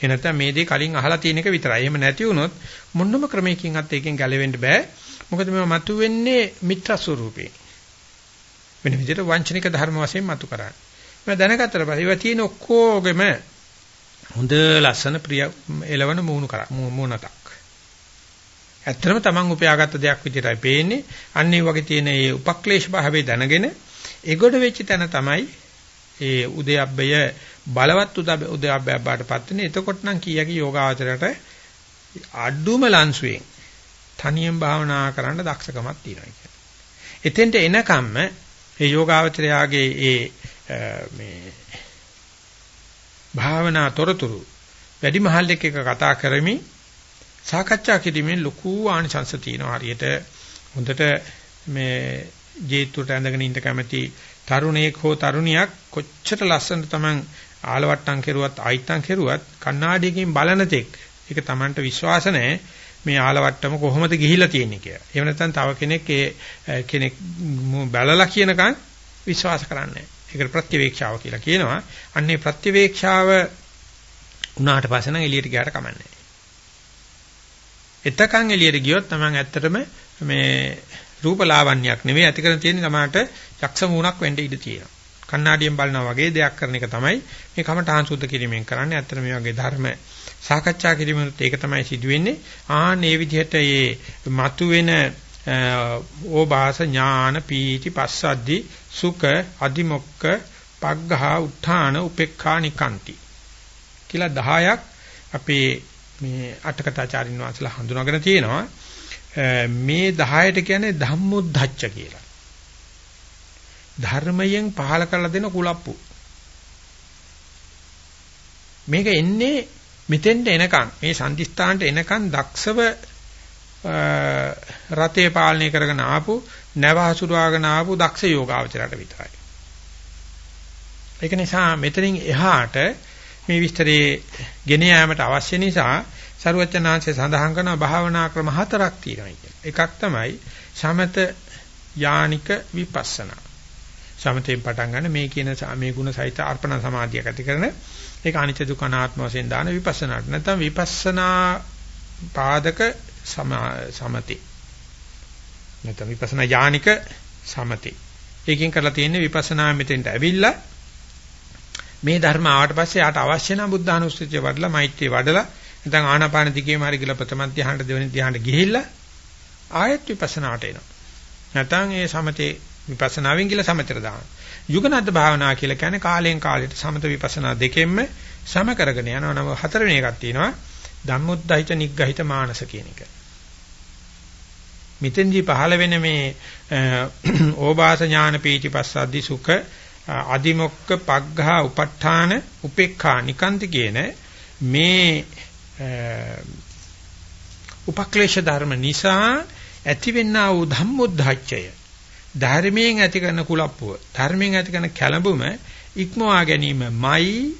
Speaker 1: ඒ නැත්නම් මේ දේ කලින් අහලා තියෙන එක විතරයි. එහෙම නැති වුණොත් මොන්නම ක්‍රමයකින්වත් ඒකෙන් ගැලවෙන්න බෑ. මොකද මේවා මතුවෙන්නේ මිත්‍ර ස්වරූපේ. වෙන විදිහට වංචනික ධර්ම වශයෙන් මතු කරන්නේ. මම දැනගත්තට පස්සේ ඒවා තියෙන ඔක්කොගෙම හොඳ ලස්සන ප්‍රිය එළවන මූණු කරා මූණටක්. ඇත්තටම Taman උපයාගත්ත දෙයක් විදිහටයි පේන්නේ. අන්න ඒ වගේ තියෙන මේ උපක්ලේශ භාවයේ දැනගෙන ඒගොඩ වෙච්ච තැන තමයි ඒ උදයබ්බය බලවත් උදයබ්බය බාටපත් වෙන්නේ. එතකොට නම් කීයකී යෝගාචරයට අඩුම ලන්සුවෙන් තනියෙන් භාවනා කරන්න දක්ෂකමක් තියෙනවා කියන්නේ. එතෙන්ට එනකම්ම මේ යෝගාචරයාගේ ඒ මේ භාවනා තොරතුරු වැඩි මහල්ලෙක් එක කතා කරමින් සාකච්ඡා කිරීමෙන් ලොකු ආනිසංස තියෙනවා හරියට හොඳට මේ ජීතුට ඇඳගෙන ඉන්න කැමති තරුණයෙක් හෝ තරුණියක් කොච්චර ලස්සනට Taman ආලවට්ටම් කෙරුවත් ආයිත්තම් කෙරුවත් කණ්ණාඩියකින් බලන තෙක් ඒක Tamanට විශ්වාස නැහැ මේ ආලවට්ටම කොහොමද ගිහිලා තියෙන්නේ කියලා. එහෙම නැත්නම් තව කෙනෙක් ඒ කෙනෙක් බලලා කියනකන් විශ්වාස කරන්නේ ඒකට ප්‍රත්‍යවේක්ෂාව කියලා කියනවා. අන්නේ ප්‍රත්‍යවේක්ෂාව උනාට පස්සේ නම් එළියට ගියාට කමන්නේ එතකන් එළියට ගියොත් Taman ඇත්තටම මේ රූපලාවන්‍යයක් නෙවෙයි ඇති කරන තියෙන්නේ තමාට යක්ෂ මූණක් වෙන්න ඉඩ තියෙනවා. කණ්ණාඩියෙන් බලනා වගේ දෙයක් කරන එක තමයි මේ කමඨාන් සුද්ධ කිරීමෙන් කරන්නේ. ඇත්තට මේ වගේ ධර්ම සාකච්ඡා කිරීමෙත් ඒක තමයි සිදුවෙන්නේ. ආන් මේ විදිහට මේ මතුවෙන ඕභාස ඥාන පීති පස්සද්දි සුඛ අදිමොක්ක පග්ඝා උත්ථාන උපේක්ඛා නිකාන්ති කියලා 10ක් අපේ මේ අටකතාචාරින් වහන්සේලා හඳුනාගෙන තියෙනවා. මේ 10ට කියන්නේ ධම්මොද්ධච්ච කියලා. ධර්මයෙන් පහල කරලා දෙන කුලප්පු. මේක එන්නේ මෙතෙන්ට එනකන් මේ සම්දිස්ථානට එනකන් දක්ෂව රතේ පාලනය කරගෙන ආපු නැව හසුරුවාගෙන ආපු දක්ෂ යෝගාවචරයට විතරයි. ඒක නිසා මෙතනින් එහාට මේ විස්තරේ ගෙන යාමට අවශ්‍ය නිසා සරුවචනාංශය සඳහන් කරන භාවනා ක්‍රම හතරක් තියෙනවා කියලා. එකක් තමයි සමත යානික විපස්සනා. සමතෙන් පටන් ගන්න මේ කියන මේ ගුණ සහිත අර්පණ සමාධියක් ඇති කරන ඒක අනිත්‍ය දුක්ඛ අනාත්ම වශයෙන් දාන විපස්සනාට. නැත්නම් විපස්සනා පාදක සමති. නැත්නම් විපස්සනා යානික සමති. ඒකෙන් කරලා තියෙන්නේ විපස්සනා මෙතෙන්ට ඇවිල්ලා මේ ධර්ම ආවට පස්සේ යාට අවශ්‍ය නම් බුද්ධානුස්සතිය වඩලා මෛත්‍රිය වඩලා නැත්නම් ආනාපාන දිගේම හරි කියලා ප්‍රථම ධ්‍යානට දෙවෙනි ධ්‍යානට ගිහිල්ලා ආයත් විපස්සනාට එනවා. නැත්නම් ඒ සමතේ විපස්සනාවෙන් කියලා සමතර දානවා. යුගනද්ද භාවනා කියලා කියන්නේ කාලයෙන් කාලයට සමත විපස්සනා දෙකෙන්ම සම කරගෙන යනවා. නම හතරවෙනි එකක් තියෙනවා. ධම්මොද්දහිත නිග්ගහිත මානස කියන එක. මෙතෙන්දී පහළ වෙන මේ ඕබාස ඥාන පීතිපස්සද්දි සුඛ අදිමොක්ක පග්ඝා උප ဋ ාණ උපේක්ඛා නිකාන්ති කියන මේ උපක්ලේශ ධර්ම නිසා ඇතිවෙනා වූ ධම්මොද්ධච්චය ධර්මයෙන් ඇති කරන කුලප්පුව ධර්මයෙන් ඇති කරන කැළඹුම ඉක්මවා ගැනීමයි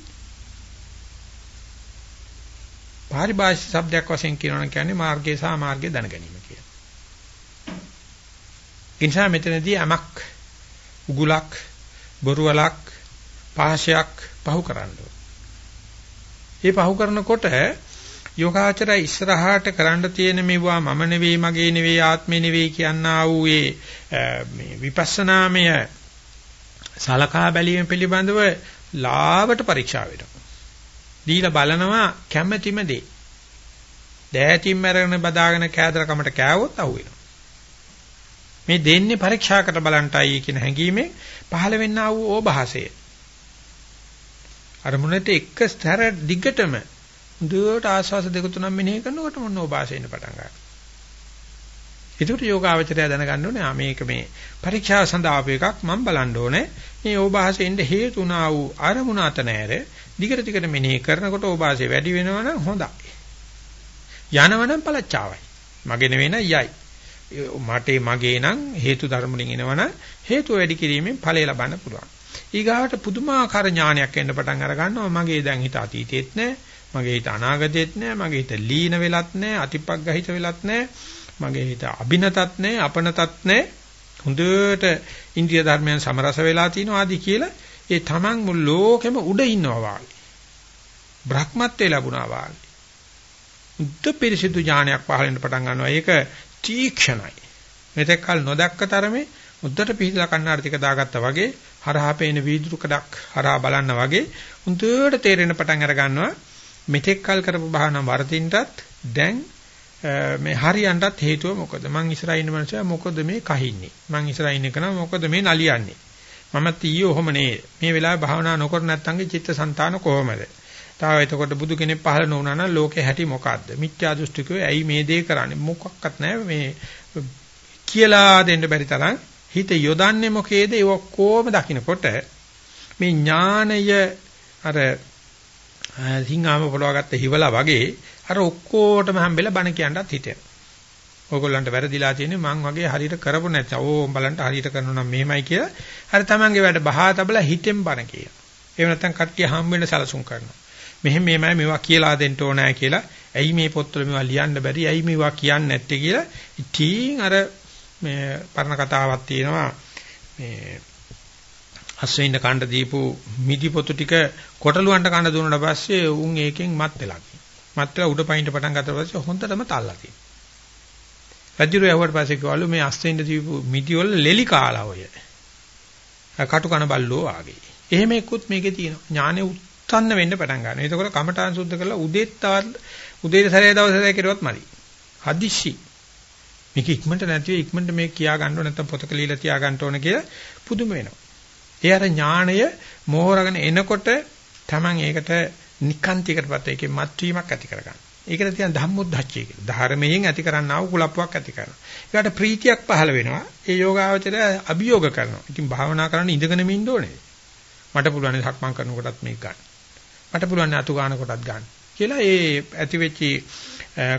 Speaker 1: පාරිභාෂික શબ્දයක් වශයෙන් කියනවා කියන්නේ මාර්ගය සහ මාර්ගය දැන ගැනීම කියලා. ඉන්සා මෙතනදී යමක් උගුලක් බොරුවලක් පාශයක් පහු කරන්න ඕන. ඒ පහු කරනකොට යෝගාචරය ඉස්සරහාට කරන්න තියෙන මේවා මම නෙවෙයි මගේ නෙවෙයි ආත්මේ නෙවෙයි කියනා වූ මේ විපස්සනාමය සලකා බැලීම පිළිබඳව ලාවට පරීක්ෂා වෙනවා. දීලා බලනවා කැමැතිම දේ. දෑතින් මරගෙන බදාගෙන කෑදරකමට කෑවොත් අහුවෙනවා. මේ දෙන්නේ පරීක්ෂා කර බලන්ටයි කියන හැඟීමෙන් පහළ වෙන්නා වූ ඕභාසය. අරමුණට එක ස්තර දිගටම හොඳට ආස්වාස දෙක තුනක් මෙනෙහි කරනකොට මොන ඕපාසෙන්න පටන් ගන්නවා. ඒකට යෝගාවචරය දැනගන්න ඕනේ ආ මේක මේ පරීක්ෂාව සඳහා ආපු එකක් මම බලන්න ඕනේ. මේ ඕපාසෙන්න හේතු වුණා වූ අරමුණ අත නැර දිගට දිගට මෙනෙහි කරනකොට ඕපාසය වැඩි වෙනවනම් හොඳයි. යනවනම් පළච්චාවයි. මගේ නෙවෙයි නයි යයි. මටේ මගේ නම් හේතු ධර්ම වලින් එනවනම් හේතු වැඩි කිරීමෙන් ඵලය ලබන්න පුළුවන්. ඊගාවට පුදුමාකාර ඥානයක් එන්න පටන් අර ගන්නවා මගේ දැන් හිත අතීතෙත් නැහැ මගේ හිත අනාගතෙත් නැහැ මගේ හිත ලීන වෙලත් නැහැ අතිපග්ගහිත වෙලත් නැහැ මගේ හිත අබිනතත් නැහැ අපනතත් නැහැ හොඳට ඉන්ද්‍රිය ධර්මයන් සමරස වෙලා තිනවා ආදි කියලා ඒ තමන් මුළු ලෝකෙම උඩ ඉන්නවා වාගේ. බ්‍රහ්මත්වේ ලැබුණා වාගේ. උද්ද පිරිසිදු ඥානයක් පහළ වෙන්න පටන් ගන්නවා. ඒක තීක්ෂණයි. මෙතෙක් කල නොදැක්ක තරමේ උද්දට පිහිලා කන්නාඩි ටික දාගත්තා වගේ හරහා පේන වීදුරු කඩක් හරහා බලන්න වගේ උන්ට තේරෙන පටන් අර ගන්නවා මෙතෙක් කල් කරපු භාවනා වර්ධින්ටත් දැන් මේ හරියන්ටත් හේතුව මොකද? මං ඉස්සරහා ඉන්න මනුස්සයා මොකද මේ කහින්නේ? මං ඉස්සරහා ඉන්න කෙනා මොකද මේ නලියන්නේ? මමත් ඊයේ ඔහොම නේ මේ වෙලාවේ භාවනා නොකර නැත්නම්ගේ චිත්තසංතාන කොහමද? තාම එතකොට බුදු කෙනෙක් පහළ නොවුනා නම් ලෝකේ හැටි මොකද්ද? මිත්‍යා දෘෂ්ටිකෝ ඇයි මේ දේ කරන්නේ? මොකක්වත් නැහැ. මේ කියලා දෙන්න බැරි තරම් හිත යොදන්නේ මොකේද? ඒ ඔක්කොම දකින්නකොට මේ ඥානය අර සිංහාම පොළවගත්ත හිවලා වගේ අර ඔක්කොටම හම්බෙලා බණ කියන්නත් හිතෙනවා. ඕගොල්ලන්ට වැරදිලා තියෙන්නේ මං වගේ හරියට කරපො නැත්නම් ඕ බලන්න හරියට කරනවා නම් මෙහෙමයි කියලා අර තමන්ගේ වැඩ බහා තබලා හිතෙන් බණ කියනවා. එහෙම නැත්නම් කට්ටිය හම් වෙන්න සලසුම් කරනවා. මෙහෙම මෙහෙමයි මේවා කියලා දෙන්න ඕනෑ කියලා. ඇයි මේ පොත්වල මේවා ලියන්න බැරි? ඇයි මේවා කියන්නේ නැත්තේ කියලා. ඉතින් අර මේ පරණ කතාවක් තියෙනවා මේ අස්වෙන්න කණ්ඩ දීපු මිදි පොතු ටික කොටලුවන්ට කණ්ඩ දුන්නාට පස්සේ උන් ඒකෙන් මත් වෙලා මත් වෙලා උඩ පයින්ට පටන් ගත්තා පස්සේ හොඳටම තල්ලා තියෙනවා. රජුර යවුවට පස්සේ කිව්වලු මේ අස්වෙන්න දීපු මිදි වල ලෙලි කාලා ඔය. කටු කන බල්ලෝ ආගේ එහෙම එක්කුත් මේකේ තියෙනවා. ඥානෙ උත්සන්න වෙන්න පටන් ගන්නවා. එතකොට කමඨාන් සුද්ධ කරලා උදේත් තවත් උදේ සැරේ දවසේ කෙරුවත් මදි. හදිස්සි. මේක ඉක්මනට නැතිව ඉක්මනට මේක කියා ගන්න ඕන නැත්නම් පොතක ලියලා තියා ගන්න ඕන කියලා පුදුම වෙනවා. ඒ අර ඥාණය මෝහරගෙන එනකොට Taman ඒකට නිකාන්තිකටපත් ඒකේ මත්වීමක් ඇති කරගන්න. ඒකට තියෙන ධම්මොද්ධච්චය කියලා. ධර්මයෙන් ඇති කරන්නා වූ කුලප්පුවක් ඇති කරනවා. ඒකට ප්‍රීතියක් පහළ වෙනවා. ඒ යෝගාවචරය අභියෝග කරනවා. ඉතින් භාවනා කරන්න ඉඳගෙන ඉන්න ඕනේ. මට පුළුවන් සක්මන් කරනකොටත් මේක ගන්න. මට පුළුවන් අතු ගන්න කොටත් ගන්න. කියලා ඒ ඇති වෙච්චි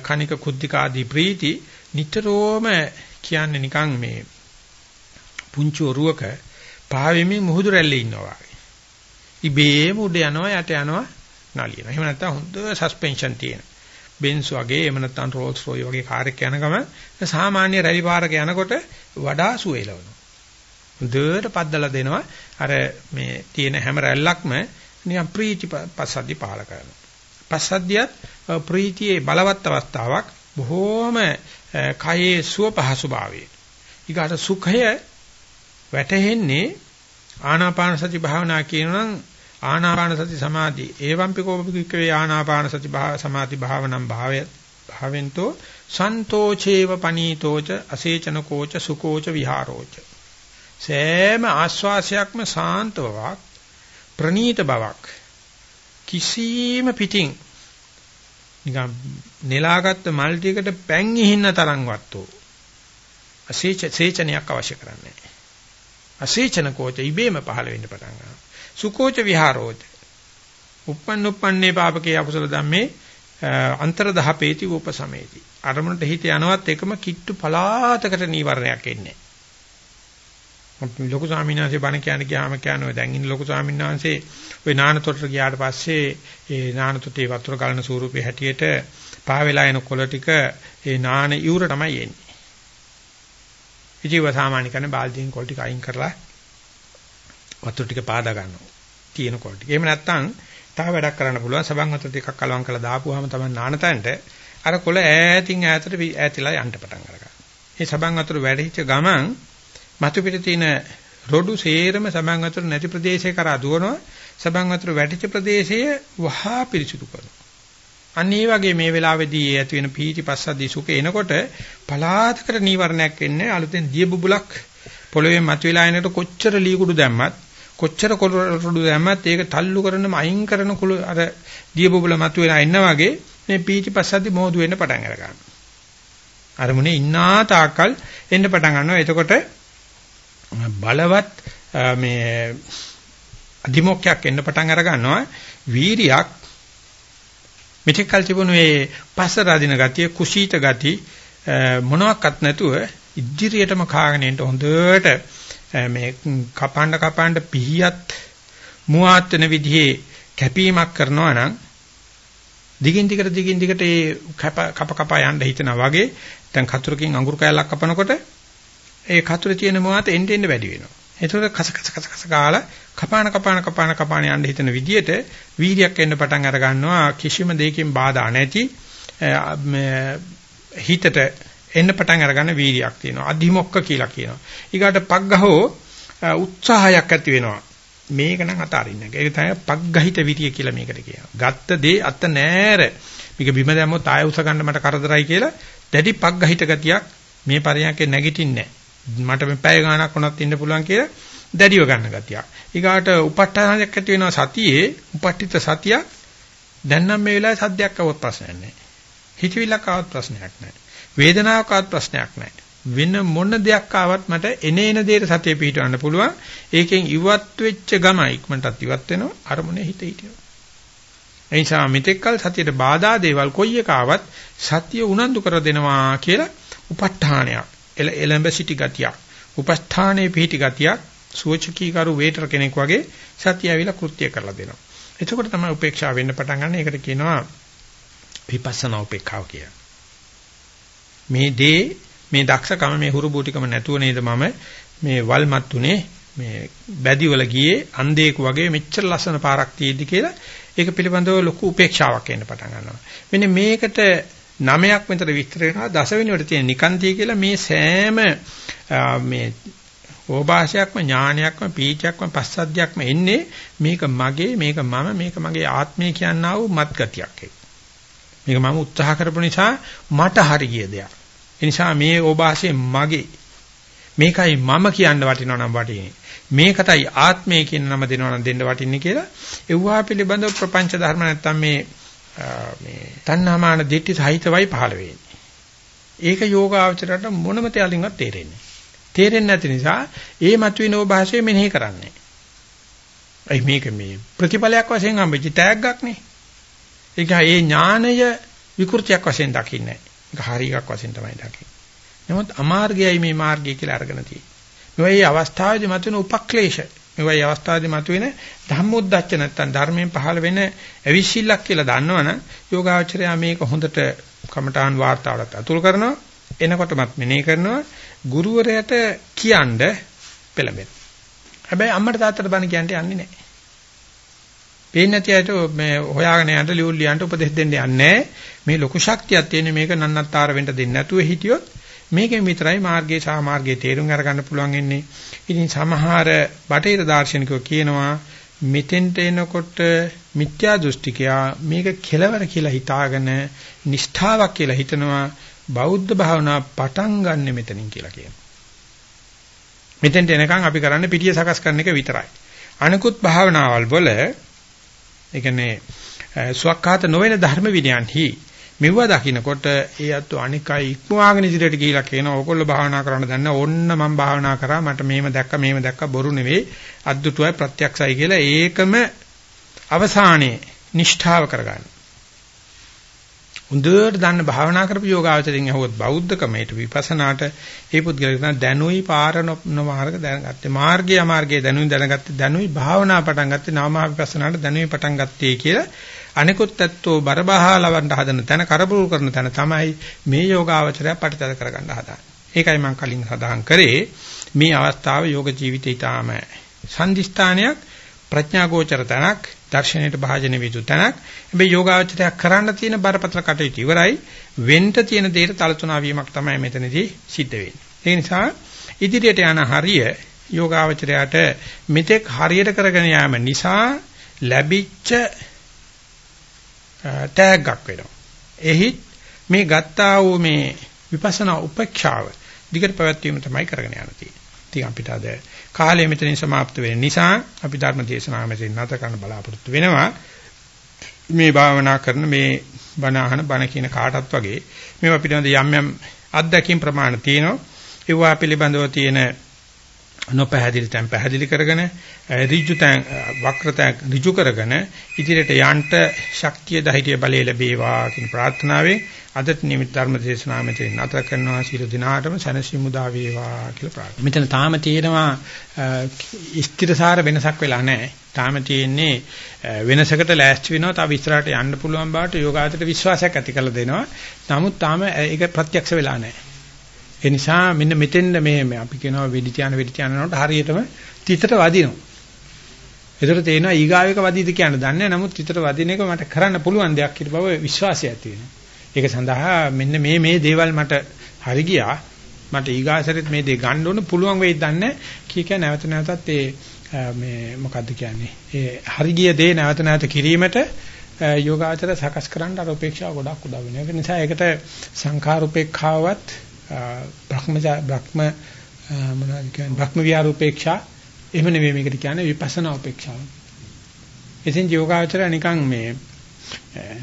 Speaker 1: කණික කුද්ධික ආදී ප්‍රීති නිතරම කියන්නේ නිකන් මේ පුංචි ඔරුවක පාවෙමින් මුහුදු රැල්ලේ ඉන්නවා වගේ. ඉබේම උඩ යනවා යට යනවා නලියන. එහෙම නැත්නම් හොඳ සස්පෙන්ෂන් තියෙන. බෙන්ස් වගේ එහෙම නැත්නම් රෝල්ස් රොයි වගේ කාර් එකක් යන ගම සාමාන්‍ය රැලි පාරක යනකොට වඩා සුවේලවනවා. හොඳට පද්දලා දෙනවා. අර මේ තියෙන හැම රැල්ලක්ම නිකන් ප්‍රීති පස්සද්ධි පහල කරනවා. පස්සද්ධියත් ප්‍රීතියේ බලවත් අවස්ථාවක් බොහෝම කයේ සුව පහසු භාවයේ. ඊගාට සුඛය වැටෙන්නේ ආනාපාන සති භාවනා කියනනම් ආනාපාන සති සමාධි. ඒවම්පි කෝපිකේ ආනාපාන සති සමාධි භාවනම් භාවය භාවෙන්තෝ සන්තෝචේව පනීතෝච අසේචන කෝච සුකෝච විහාරෝච. සෑම ආස්වාසයක්ම සාන්ත බවක් ප්‍රනීත බවක් කිසිම පිටින් නිකන් නෙලාගත්ත මල් ටිකට පැන් ඉහින්න තරම්වත් අසීච සේචනයක් අවශ්‍ය කරන්නේ. අසීචන කෝච ඉබේම පහළ වෙන්න පටන් ගන්නවා. සුකෝච විහාරෝච. uppන්න uppන්නේ පාපකේ අකුසල ධම්මේ අන්තරදහපේති උපසමේති. අරමුණට හිත යනවත් එකම කිට්ටු පලාතකට නීවරණයක් එන්නේ ලොකු ස්වාමීන් වහන්සේ බණ කියන ගියාම කියනවා දැන් ඉන්න ලොකු ස්වාමීන් වහන්සේ ওই නානතොටට ගියාට පස්සේ ඒ නානතොටේ වතුර ගලන ස්වරූපේ හැටියට පහ වෙලා එන කොළ ටික ඒ නාන ඉවුර තමයි එන්නේ. ඉතිව සාමාන්‍ය කරන බාල්දියෙන් කොළ ටික අයින් කරලා වතුර ටික පාදා ගන්නවා. තියෙන කොළ ටික. එහෙම නැත්නම් තව වැඩක් කරන්න පුළුවන් සබන් වතුර ටිකක් කලවම් කරලා දාපුවාම තමයි නානතන්ට අර කොළ ඈතින් ඈතට ඈතිලා යන්න පටන් ගන්නවා. මේ සබන් වතුර වැඩිච්ච ගමන් මතු පිට තියෙන රොඩු සේරම සබන් වතුර නැති ප්‍රදේශේ කරා දුවනවා සබන් වතුර වැටිච්ච ප්‍රදේශයේ වහා පිරිසුදු කරනවා අන්න ඒ වගේ මේ වෙලාවේදී ඇති වෙන පීටි පස්සද්දී සුඛ එනකොට පලාතකට නීවරණයක් එන්නේ අලුතෙන් දිය බුබුලක් පොළවේ මතුවලා එනකොට කොච්චර ලී කුඩු දැම්මත් කොච්චර කොළරොඩු දැම්මත් ඒක තල්ලු කරනම අයින් කරන කුළු අර දිය බබුල මතුවෙලා ඉන්න වගේ මේ පීචිපස්සද්දි මෝදු වෙන්න පටන් අර ගන්නවා. අරමුණේ ඉන්නා තාකල් එන්න පටන් ගන්නවා. එතකොට බලවත් මේ අධිමොක්කයක් එන්න පටන් අර ගන්නවා. වීරියක් මෙතෙක් කල් තිබුණු මේ පස්ස රදින ගතිය, කුසීත ගති මොනවත් නැතුව ඉදිරියටම කාගෙන එන්න හොඳට මේ කපන්න කපන්න පිහියත් මුවාත් වෙන විදිහේ කැපීමක් කරනවා නම් දිගින් දිගට දිගින් දිගට ඒ කප කප කප යන්න හිතනා වගේ දැන් කතුරකින් අඟුරු කෑල්ලක් කපනකොට ඒ කතුරේ තියෙන මුවාත එන්න එන්න වැඩි වෙනවා. ඒතකොට කස කස කස කස ගාලා කපාන කපාන කපාන කපාන යන්න හිතන විදිහට වීර්යයක් එන්න පටන් අර ගන්නවා කිසිම දෙයකින් බාධා නැති හිතට එන්න පටන් අරගන්න වීර්යයක් තියෙනවා. අධිමොක්ක කියලා කියනවා. ඊගාට පග්ගහෝ උත්සාහයක් ඇති වෙනවා. මේක නම් අතාරින්න. ඒක තමයි පග්ගහිත විරිය කියලා මේකට කියනවා. ගත්ත දේ අත නෑර. මේක බිම දැම්මොත් ආය උස ගන්න මට කරදරයි කියලා දැඩි පග්ගහිත ගතියක් මේ පරියන්කේ නැගිටින්නේ මට මේ පැය ගාණක් වුණත් ඉන්න පුළුවන් කියලා දැඩිව ගන්න ගතියක්. ඊගාට උප ဋ ාණයක් ඇති වෙනවා සතියේ උපට්ඨිත සතියක්. දැන් නම් මේ වෙලාවේ සද්දයක් આવවත් ප්‍රශ්නයක් නැහැ. හිතවිල්ලක් આવවත් ප්‍රශ්නයක් නැහැ. වේදනාවක් આવවත් ප්‍රශ්නයක් නැහැ. වෙන මොන දෙයක් ආවත් මට එන එන දේට සතිය පිහිටවන්න පුළුවන්. ඒකෙන් ඉවත් වෙච්ච ගම ඉක්මනටත් ඉවත් වෙනවා. අරමුණේ හිත හිටියෝ. එනිසා මෙතෙක්කල් සතියට බාධා දේවල් කොයි එක ආවත් සතිය උනන්දු කර දෙනවා කියලා උප ဋ ාණයක්. එලඹ සිටි ගතියක්. උපස්ථානයේ පිහිටි ගතියක්. සුවචකීකරු වේටර් කෙනෙක් වගේ සතිය ඇවිල්ලා කෘත්‍ය කරලා දෙනවා. එතකොට තමයි උපේක්ෂාව වෙන්න පටන් ගන්න. ඒකට කියනවා විපස්සනා උපේක්ඛාව කියලා. මේ දේ මේ දක්ෂකම මේ හුරු බූටිකම නැතුව නේද මම මේ වල්මත් උනේ මේ බැදිවල ගියේ අන්ධේක වගේ මෙච්චර ලස්සන පාරක් තියෙද්දි කියලා ඒක පිළිබඳව ලොකු උපේක්ෂාවක් එන්න පටන් ගන්නවා. මෙන්න මේකට නමයක් මෙතන විස්තර වෙනවා දසවෙනිවට තියෙන නිකාන්තිය කියලා මේ සෑම මේ ඕභාෂයක්ම ඥානයක්ම පීචයක්ම පස්සද්ධියක්ම එන්නේ මේක මගේ මේක මම මේක මගේ ආත්මය කියනා වූ මත්ගතියක් එක්ක. මේක මම උත්සාහ කරපු නිසා මට හරි ගිය දෙයක්. ඒ නිසා මේ ඕභාෂයේ මගේ මේකයි මම කියන්න වටිනවා නම් වටිනේ. මේකටයි ආත්මය කියන නම දෙනවා නම් දෙන්න වටින්නේ කියලා එව්වා පිළිබඳව ප්‍රපංච ධර්ම නැත්තම් මේ මේ තණ්හාමාන දිට්ඨි සහිතවයි පහළ වෙන්නේ. ඒක යෝගාවචරයට මොනම තැලින්වත් තේරෙන්නේ තේරෙන්නේ නැති නිසා ඒ මතුවෙන ඕභාෂය මෙනෙහි කරන්නේ. අයි මේක මේ ප්‍රතිඵලයක් වශයෙන් හම්බෙච්ච තෑග්ගක් නේ. ඒක ඒ ඥානය විකෘතියක් වශයෙන් දකින්නේ නැහැ. ඒක හරියක් වශයෙන් තමයි දකින්නේ. නමුත් අමාර්ගයයි මේ මාර්ගය කියලා අරගෙන තියෙන්නේ. මේවයි අවස්ථාවේදී මතුවෙන උපක්ලේශ. මේවයි අවස්ථාවේදී මතුවෙන ධම්මොද්දච්ච නැත්තම් ධර්මයෙන් පහළ වෙන අවිශ්ිල්ලක් කියලා දන්නවනම් යෝගාචරය මේක හොඳට කමඨාන් වාර්තාවට අතුල් කරනවා. එනකොටමත් මෙනෙහි කරනවා. ගුරුවරයාට කියන්න පෙළඹෙන. හැබැයි අම්මට තාත්තට බණ කියන්න යන්නේ නැහැ. පේන්නේ නැති අයට මේ හොයාගෙන යන්න ලියුල් ලියන්න උපදෙස් දෙන්න යන්නේ මේ ලොකු ශක්තියක් තියෙන මේක නන්නත්තර වෙන්න දෙන්නේ නැතුව හිටියොත් මේකෙන් විතරයි මාර්ගයේ සහ මාර්ගයේ තේරුම් අරගන්න පුළුවන් වෙන්නේ. ඉතින් සමහර බටහිර දාර්ශනිකයෝ කියනවා මෙතෙන්ට එනකොට මිත්‍යා දෘෂ්ටිකයා මේක කෙලවර කියලා හිතාගෙන නිෂ්ඨාවක් කියලා හිතනවා බෞද්ධ භාවනා පටන් ගන්න මෙතනින් කියලා කියනවා. මෙතෙන්ට එනකන් අපි කරන්නේ පිටිය සකස් කරන එක විතරයි. අනිකුත් භාවනාවල් වල ඒ කියන්නේ සුවක්ඛාත නොවන ධර්ම විනයන්හි මෙවුව දකින්නකොට ඒ අත්ව අනිකයි ඉක්මවාගෙන ඉදිරියට ගිහිලා කියනවා ඕගොල්ලෝ භාවනා කරන්න දන්න ඕන්න මම භාවනා කරා මට මේව දැක්ක මේව දැක්ක බොරු නෙවෙයි අද්දුටුවයි ප්‍රත්‍යක්ෂයි කියලා ඒකම අවසානයේ නිෂ්ඨාව කරගන්න. හොඳට දන්න භාවනා කරපු යෝගාවචරින් ඇහුවොත් බෞද්ධකමයට විපස්සනාට ඒ පුද්ගලයා කියන දැනුයි පාර නොමාර්ග දැනගත්තේ මාර්ගය අමාර්ගය දැනුයි දැනගත්තේ දැනුයි භාවනා පටන් ගත්තේ නාමහා විපස්සනාට දැනුයි පටන් ගත්තේ කියලා අනිකුත් ඇත්තෝ බරබහා ලවන්න හදන තැන කරබුරු කරන තැන තමයි මේ යෝගාවචරය පරිතද කරගන්න හදාන්නේ. ඒකයි මම කලින් සඳහන් කරේ. මේ අවස්ථාව යෝග ජීවිතේ ඊටාම සම්දිස්ථානයක් ප්‍රඥා ගෝචර තැනක් දර්ශනයට භාජන විදු තැනක්. හැබැයි යෝගාවචරය කරන්න තියෙන බරපතල කටයුතු ඉවරයි. වෙන්න තියෙන දේට තලතුණා වීමක් තමයි මෙතනදී සිද්ධ වෙන්නේ. ඒ නිසා ඉදිරියට යන හරිය යෝගාවචරයට මෙතෙක් හරියට කරගෙන යාම නිසා ලැබිච්ච තෑග්ගක් වෙනවා එහි මේ ගත්තා වූ මේ විපස්සනා උපේක්ෂාව දිගට පැවැත්වීම තමයි කරගෙන යන්න තියෙන්නේ ඉතින් අපිට අද කාලය මෙතනින් સમાપ્ત වෙන නිසා අපි ධර්ම දේශනාව මෙතන නැත කරන්න බලාපොරොත්තු වෙනවා. මේ භාවනා කරන මේ බණ අහන බණ කියන කාටත් වගේ මේවා පිළිබඳ යම් යම් අත්දැකීම් ප්‍රමාණ තියෙනවා. ඒවා පිළිබඳව තියෙන නොපැහැදිලි තැන් පැහැදිලි කරගෙන ඍජු තැන් වක්‍ර තැන් ඍජු කරගෙන ඉදිරියට යන්න ශක්තිය ධෛර්ය බලය ලැබේවා කියන ප්‍රාර්ථනාවෙන් අදත් නිමිත් ධර්ම දේශනාව මෙතන නතර කරනවා සියලු දිනාටම සැනසීම උදා වේවා කියලා ප්‍රාර්ථනා. මෙතන තාම තියෙනවා ස්ථිරසාර වෙනසක් වෙලා නැහැ. තාම තියෙන්නේ වෙනසකට ලෑස්ති වෙනවා තව ඉස්සරහට යන්න පුළුවන් බවට යෝගාචරයට විශ්වාසයක් ඇති කරලා දෙනවා. නමුත් තාම ඒක ප්‍රත්‍යක්ෂ වෙලා නැහැ. ඒ නිසා මෙන්න මෙතෙන්ද මේ අපි කියනවා වෙඩි තියන වෙඩි තියනනකොට හරියටම තිතට වදිනවා. ඒතර තේනවා ඊගාවෙක වදීද කියන දන්නේ නමුත් තිතට වදින එක මට කරන්න පුළුවන් දෙයක් කියලා බව විශ්වාසය ඇති වෙනවා. ඒක සඳහා මෙන්න මේ මේ දේවල් මට හරි ගියා. මට ඊගාසරෙත් මේ දේ ගන්න ඕන පුළුවන් වෙයිද දන්නේ කී කිය නැවත නැවතත් ඒ මේ මොකද්ද කියන්නේ ඒ හරි ගිය දේ නැවත නැවත කිරීමට යෝගාචර සකස් කරන්න අර උපේක්ෂාව ගොඩක් උදව් වෙනවා. ඒක නිසා ඒකට සංඛාර උපේක්ෂාවත් බ්‍රහ්මජා බ්‍රහ්ම මොනවද කියන්නේ බ්‍රහ්ම විහාර උපේක්ෂා එහෙම නෙවෙයි මේකට කියන්නේ විපස්සනා උපේක්ෂාව. ඉතින් යෝගාචරය නිකන් මේ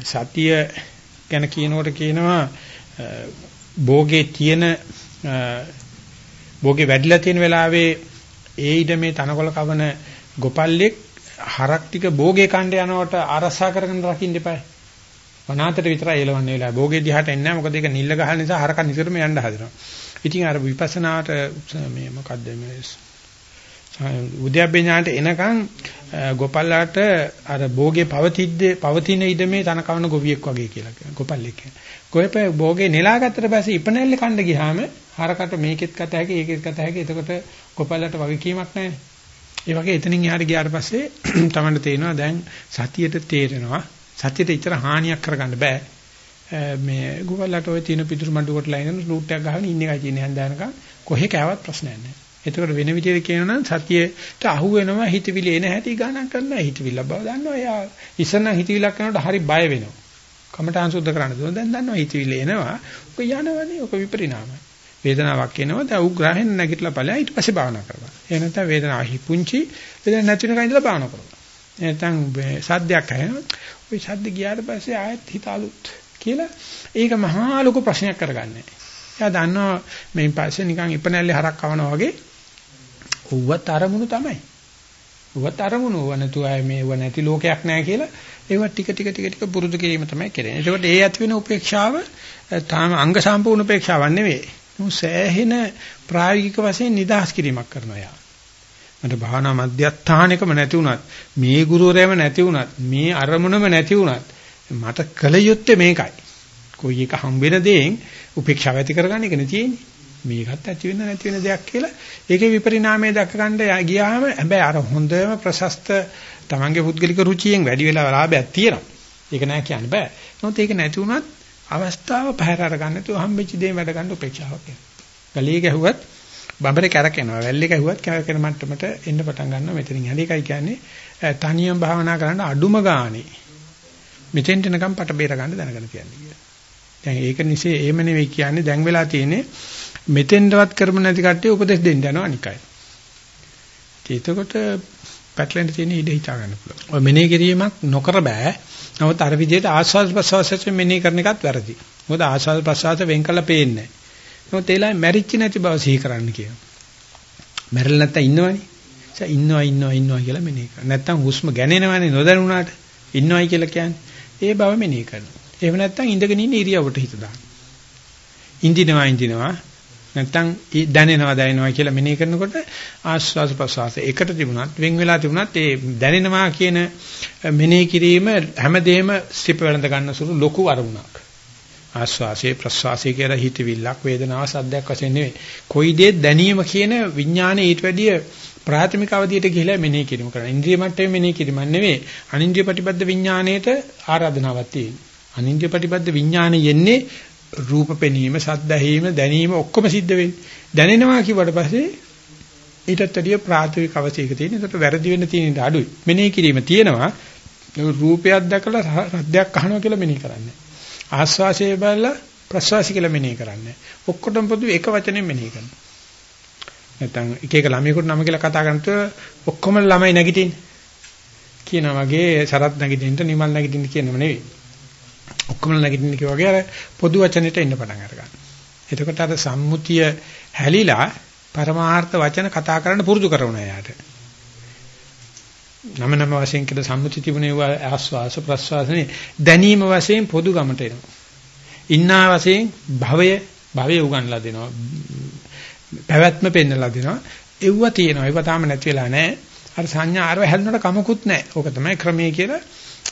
Speaker 1: සතිය ගැන කියනකොට කියනවා භෝගේ තියෙන භෝගේ වැඩිලා තියෙන වෙලාවේ ඒ ඉඩ මේ තනකොළ කවන ගොපල්ලෙක් හරක් ටික භෝගේ කණ්ඩ යනකොට ආරසා කරගෙන රකින්න එපායි. වනාතට විතරයි එලවන්නේ වෙලාව. භෝගේ දිහාට එන්නේ නැහැ. මොකද ඒක නිල්ල ගහන නිසා හරක නිතරම යන්න හදනවා. ඉතින් අර විපස්සනාට මේ මොකද්ද මේ උද්‍යප්පේ ඥානට එනකන් ගෝපල්ලාට අර භෝගේ පවතිද්දී පවතින ඉඩමේ තන කවන ගොවියෙක් වගේ කියලා කියනවා. ගෝපල්ලෙක් කියන්නේ. ගොයපේ භෝගේ නෙලාගත්තට පස්සේ ඉපනැල්ල කණ්ඩ ගියාම හරකට මේකෙත් කත හැකි ඒකෙත් කත හැකි එතකොට ගෝපල්ලාට වගකීමක් නැහැ. ඒ වගේ එතනින් එහාට ගියාට පස්සේ තමයි තේරෙනවා දැන් සතියට තේරෙනවා සත්‍යයට ඉතර හානියක් කරගන්න බෑ. මේ ගුගල්ලට ඔය තියෙන පිටුරු මඩු කොට ලයින් රූට් එකක් ගහගෙන ඉන්න එකයි තියෙන්නේ හන්දානකම් කොහෙ කෑවත් ප්‍රශ්නයක් නැහැ. එතකොට වෙන විදිහට කියනවා නම් සතියට අහු වෙනවා හිතවිලි එන හැටි ගණන් කරනවා හිතවිල්ල බව දන්නවා. එයා ඉස්සන හිතවිලක් කරනකොට හරි බය වෙනවා. කමඨාන් සුද්ධ කරන්න දුන දැන් දන්නවා හිතවිලි එනවා. ඔක යනවනේ ඔක විපරිණාමයි. වේදනාවක් එනවා දැන් උග්‍රහෙන් නැගිටලා ඵලයි ඊට පස්සේ භාවනා කරනවා. ඒ නැත්නම් වේදනාව හිපුංචි වේදනාවක් නැති වෙනකන් ඉඳලා භාවනා කරනවා. නැත්නම් සද්දයක් ඇහෙනවා. ওই ශබ්ද ගියාට පස්සේ ආයෙත් හිත අලුත් කියලා ඒක මහා ලොකු ප්‍රශ්නයක් කරගන්නේ. එයා දන්නවා මේ පස්සේ නිකන් ඉපනැල්ලේ හරක් කවනවා වගේ ඌවත් අරමුණු තමයි. ඌවත් අරමුණු වනතු අය මේව නැති ලෝකයක් නැහැ කියලා ඒව ටික ටික ටික ටික පුරුදු කිරීම තමයි කරන්නේ. ඒකට ඒ ඇති වෙන උපේක්ෂාව තාම අංග සම්පූර්ණ උපේක්ෂාවක් නෙවෙයි. මොහොත සෑහෙන ප්‍රායෝගික වශයෙන් නිදහස් කිරීමක් කරනවා යා. මට භාවනා මධ්‍යස්ථානෙකම නැති වුණත් මේ ගුරුවරයාම නැති වුණත් මේ අරමුණම නැති වුණත් මට කල යුත්තේ මේකයි. කොයි එක හම්බෙන දේෙන් උපේක්ෂාව ඇති කරගන්න එක නෙතියෙන්නේ. මේකත් ඇති වෙන නැති වෙන දෙයක් කියලා ඒකේ විපරිණාමය දක්ක ගන්න ගියාම හැබැයි අර හොඳම ප්‍රශස්ත තමන්ගේ පුද්ගලික රුචියෙන් වැඩි වෙලා ලාභයක් තියෙනවා. ඒක නෑ කියන්න බෑ. නමුත් ඒක නැති වුණත් අවස්ථාව පැහැර අරගන්න තු හම්බෙච්ච දේ වැඩ ගන්න උපේක්ෂාවක් එනවා. ගලිය ගැහුවත් බඹරේ කැරකෙනවා. වැල්ලේ ගැහුවත් කැරකෙන මට්ටමට එන්න පටන් ගන්නවා මෙතනින්. හරියකයි කියන්නේ තනියම භාවනා කරන්න අඩුම ගානේ මෙතෙන්ට එනකම් පට බේර ගන්න දැනගෙන කියන්නේ කියලා. දැන් ඒක නිසේ එහෙම නෙවෙයි කියන්නේ දැන් වෙලා තියෙන්නේ මෙතෙන්ටවත් කරමු නැති කට්ටිය උපදෙස් දෙන්න යනවා අනිකයි. ඒකකොට පැටලෙන්න තියෙන ඉඩ හිතා ගන්න පුළුවන්. ඔය මෙනෙහි කිරීමක් නොකර බෑ. නමුත් අර විදිහට ආස්වාද ප්‍රසවාසයෙන් මෙනෙහි කරන එකත් වැරදි. මොකද ආස්වාද ප්‍රසවාස වෙන් කළා පේන්නේ නැහැ. මොකද ඒලා මැරිච්ච නැති බව සිහි කරන්න කියනවා. මැරෙලා නැත්තම් ඉන්නවනේ. ඒ ඉන්නවා ඉන්නවා ඉන්නවා කියලා මෙනෙහි කරනවා. නැත්තම් හුස්ම ගැනෙනවනේ නොදැනුණාට. ඉන්නවයි කියලා කියන්නේ. ඒ බව මෙනෙහි කරනවා. එහෙම නැත්තම් ඉඳගෙන ඉන්න ඉරියව්වට හිත දාන්න. ඉඳිනවා ඉඳිනවා නැත්තම් දැනෙනවා දැනෙනවා කියලා මෙනෙහි කරනකොට ආස්වාද ප්‍රසවාස එකට තිබුණත් වෙන් වෙලා තිබුණත් ඒ දැනෙනවා කියන මෙනෙහි කිරීම හැමදේම සිප වෙනඳ ගන්න සුළු ලොකු අරමුණක්. ආස්වාසේ ප්‍රස්වාසයේ කියලා හිතවිල්ලක් වේදනාව සද්දයක් වශයෙන් නෙවෙයි. කොයි දේ දැනීම කියන විඥානේ ඊට වැඩිය ප්‍රාථමික අවධියට ගිහිලා මෙනෙහි කිරීම කරන. ඉන්ද්‍රිය මට්ටමේ මෙනෙහි කිරීමක් නෙවෙයි. අනින්ද්‍රිය ප්‍රතිබද්ධ විඥාණයට ආරාධනාවක් තියෙනවා. අනින්ද්‍රිය ප්‍රතිබද්ධ විඥානේ යන්නේ රූප පෙනීම, සද්ද ඇහිීම, දැනීම ඔක්කොම සිද්ධ වෙන්නේ. දැනෙනවා කිව්වට පස්සේ ඊටත් වැඩිය ප්‍රාථමික අවශ්‍යක තියෙන. ඒකට වැරදි වෙන්න තියෙන අඩුයි. මෙනෙහි කිරීම තියෙනවා. රූපයක් දැකලා සද්දයක් අහනවා කියලා මෙනෙහි කරන්නේ. ආස්වාසයේ බලලා ප්‍රස්වාසය කියලා මෙනෙහි කරන්නේ. ඔක්කොටම පොදු එක වචනෙන් මෙනෙහි කරනවා. නැත්නම් එක එක ළමයෙකුට නම කියලා කතා කරනකොට ඔක්කොම ළමයි නැගිටින්නේ. කියනා වගේ සරත් නැගිටින්න නිමල් නැගිටින්න කියනම නෙවෙයි. ඔක්කොම නැගිටින්න කිය වගේ අර පොදු වචනෙට එන්න පටන් අර ගන්න. එතකොට අර සම්මුතිය හැලිලා පරමාර්ථ වචන කතා කරන්න පුරුදු කරනවා යාට. නම නම වශයෙන් කියලා සම්මුති තිබුණේ ආස්වාස ප්‍රස්වාසනේ දැනීම වශයෙන් පොදු ගමට එනවා. ඉන්නා වශයෙන් භවය භවය උගන්ලා දෙනවා. පැවැත්ම පෙන්නලා දෙනවා. එව්ව තියෙනවා. ඒව තාම නැති වෙලා නැහැ. අර සංඥා ආරව හැදුනට කමකුත් නැහැ. ඕක තමයි ක්‍රමයේ කියලා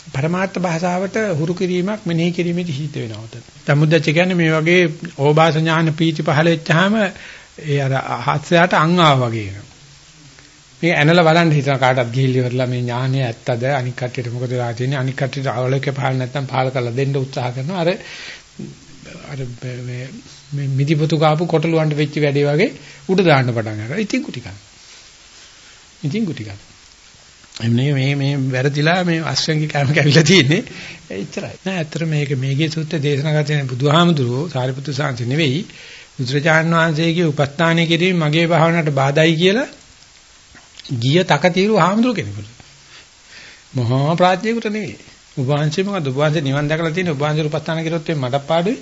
Speaker 1: පරමාර්ථ භාෂාවට හුරු කිරීමක් මෙනෙහි කිරීමේදී හිත වෙනවා උතන. සම්මුද්දච්ච කියන්නේ මේ වගේ ඕබාස ඥාන පීති පහළ වෙච්චාම ඒ අර හත්සයට අං ආවා වගේ වෙනවා. මේ ඇනලා බලන්න හිතන කාටවත් ගිහිල්ලා ඉවරලා මේ ඥානය ඇත්තද අනික් කට්ටියට මොකද වෙලා තියෙන්නේ අනික් කට්ටියට අවලෝකේ පහළ නැත්නම් පහළ කරලා දෙන්න උත්සාහ කරනවා අර අර මේ මේ මිදිපොතු කාපු කොටලුවන්ට වෙච්ච වැඩේ වගේ උඩ දාන්න පටන් ගන්නවා. ඉතින් කුටි ගන්න. ඉතින් කුටි ගන්න. එන්නේ මේ මේ වැරදිලා මේ අස්වැංගි කැම කැවිලා තියෙන්නේ එච්චරයි. නෑ ඇත්තට මේක මේකේ සූත්‍ර දේශනා කරන බුදුහාමුදුරුවෝ සාරිපුත්‍ර සාන්ති නෙවෙයි බුදුරජාණන් වහන්සේගේ උපස්ථානය කිරීම මගේ භාවනාවට බාධායි කියලා ගිය තකතිරු හාමුදුරු කෙනෙකුට. මහා ප්‍රඥයෙකුට නෙවෙයි. උභාංශේ මොකද උභාංශේ නිවන් දැකලා තියෙන උභාංශේ උපස්ථාන කරොත් මට පාඩුයි.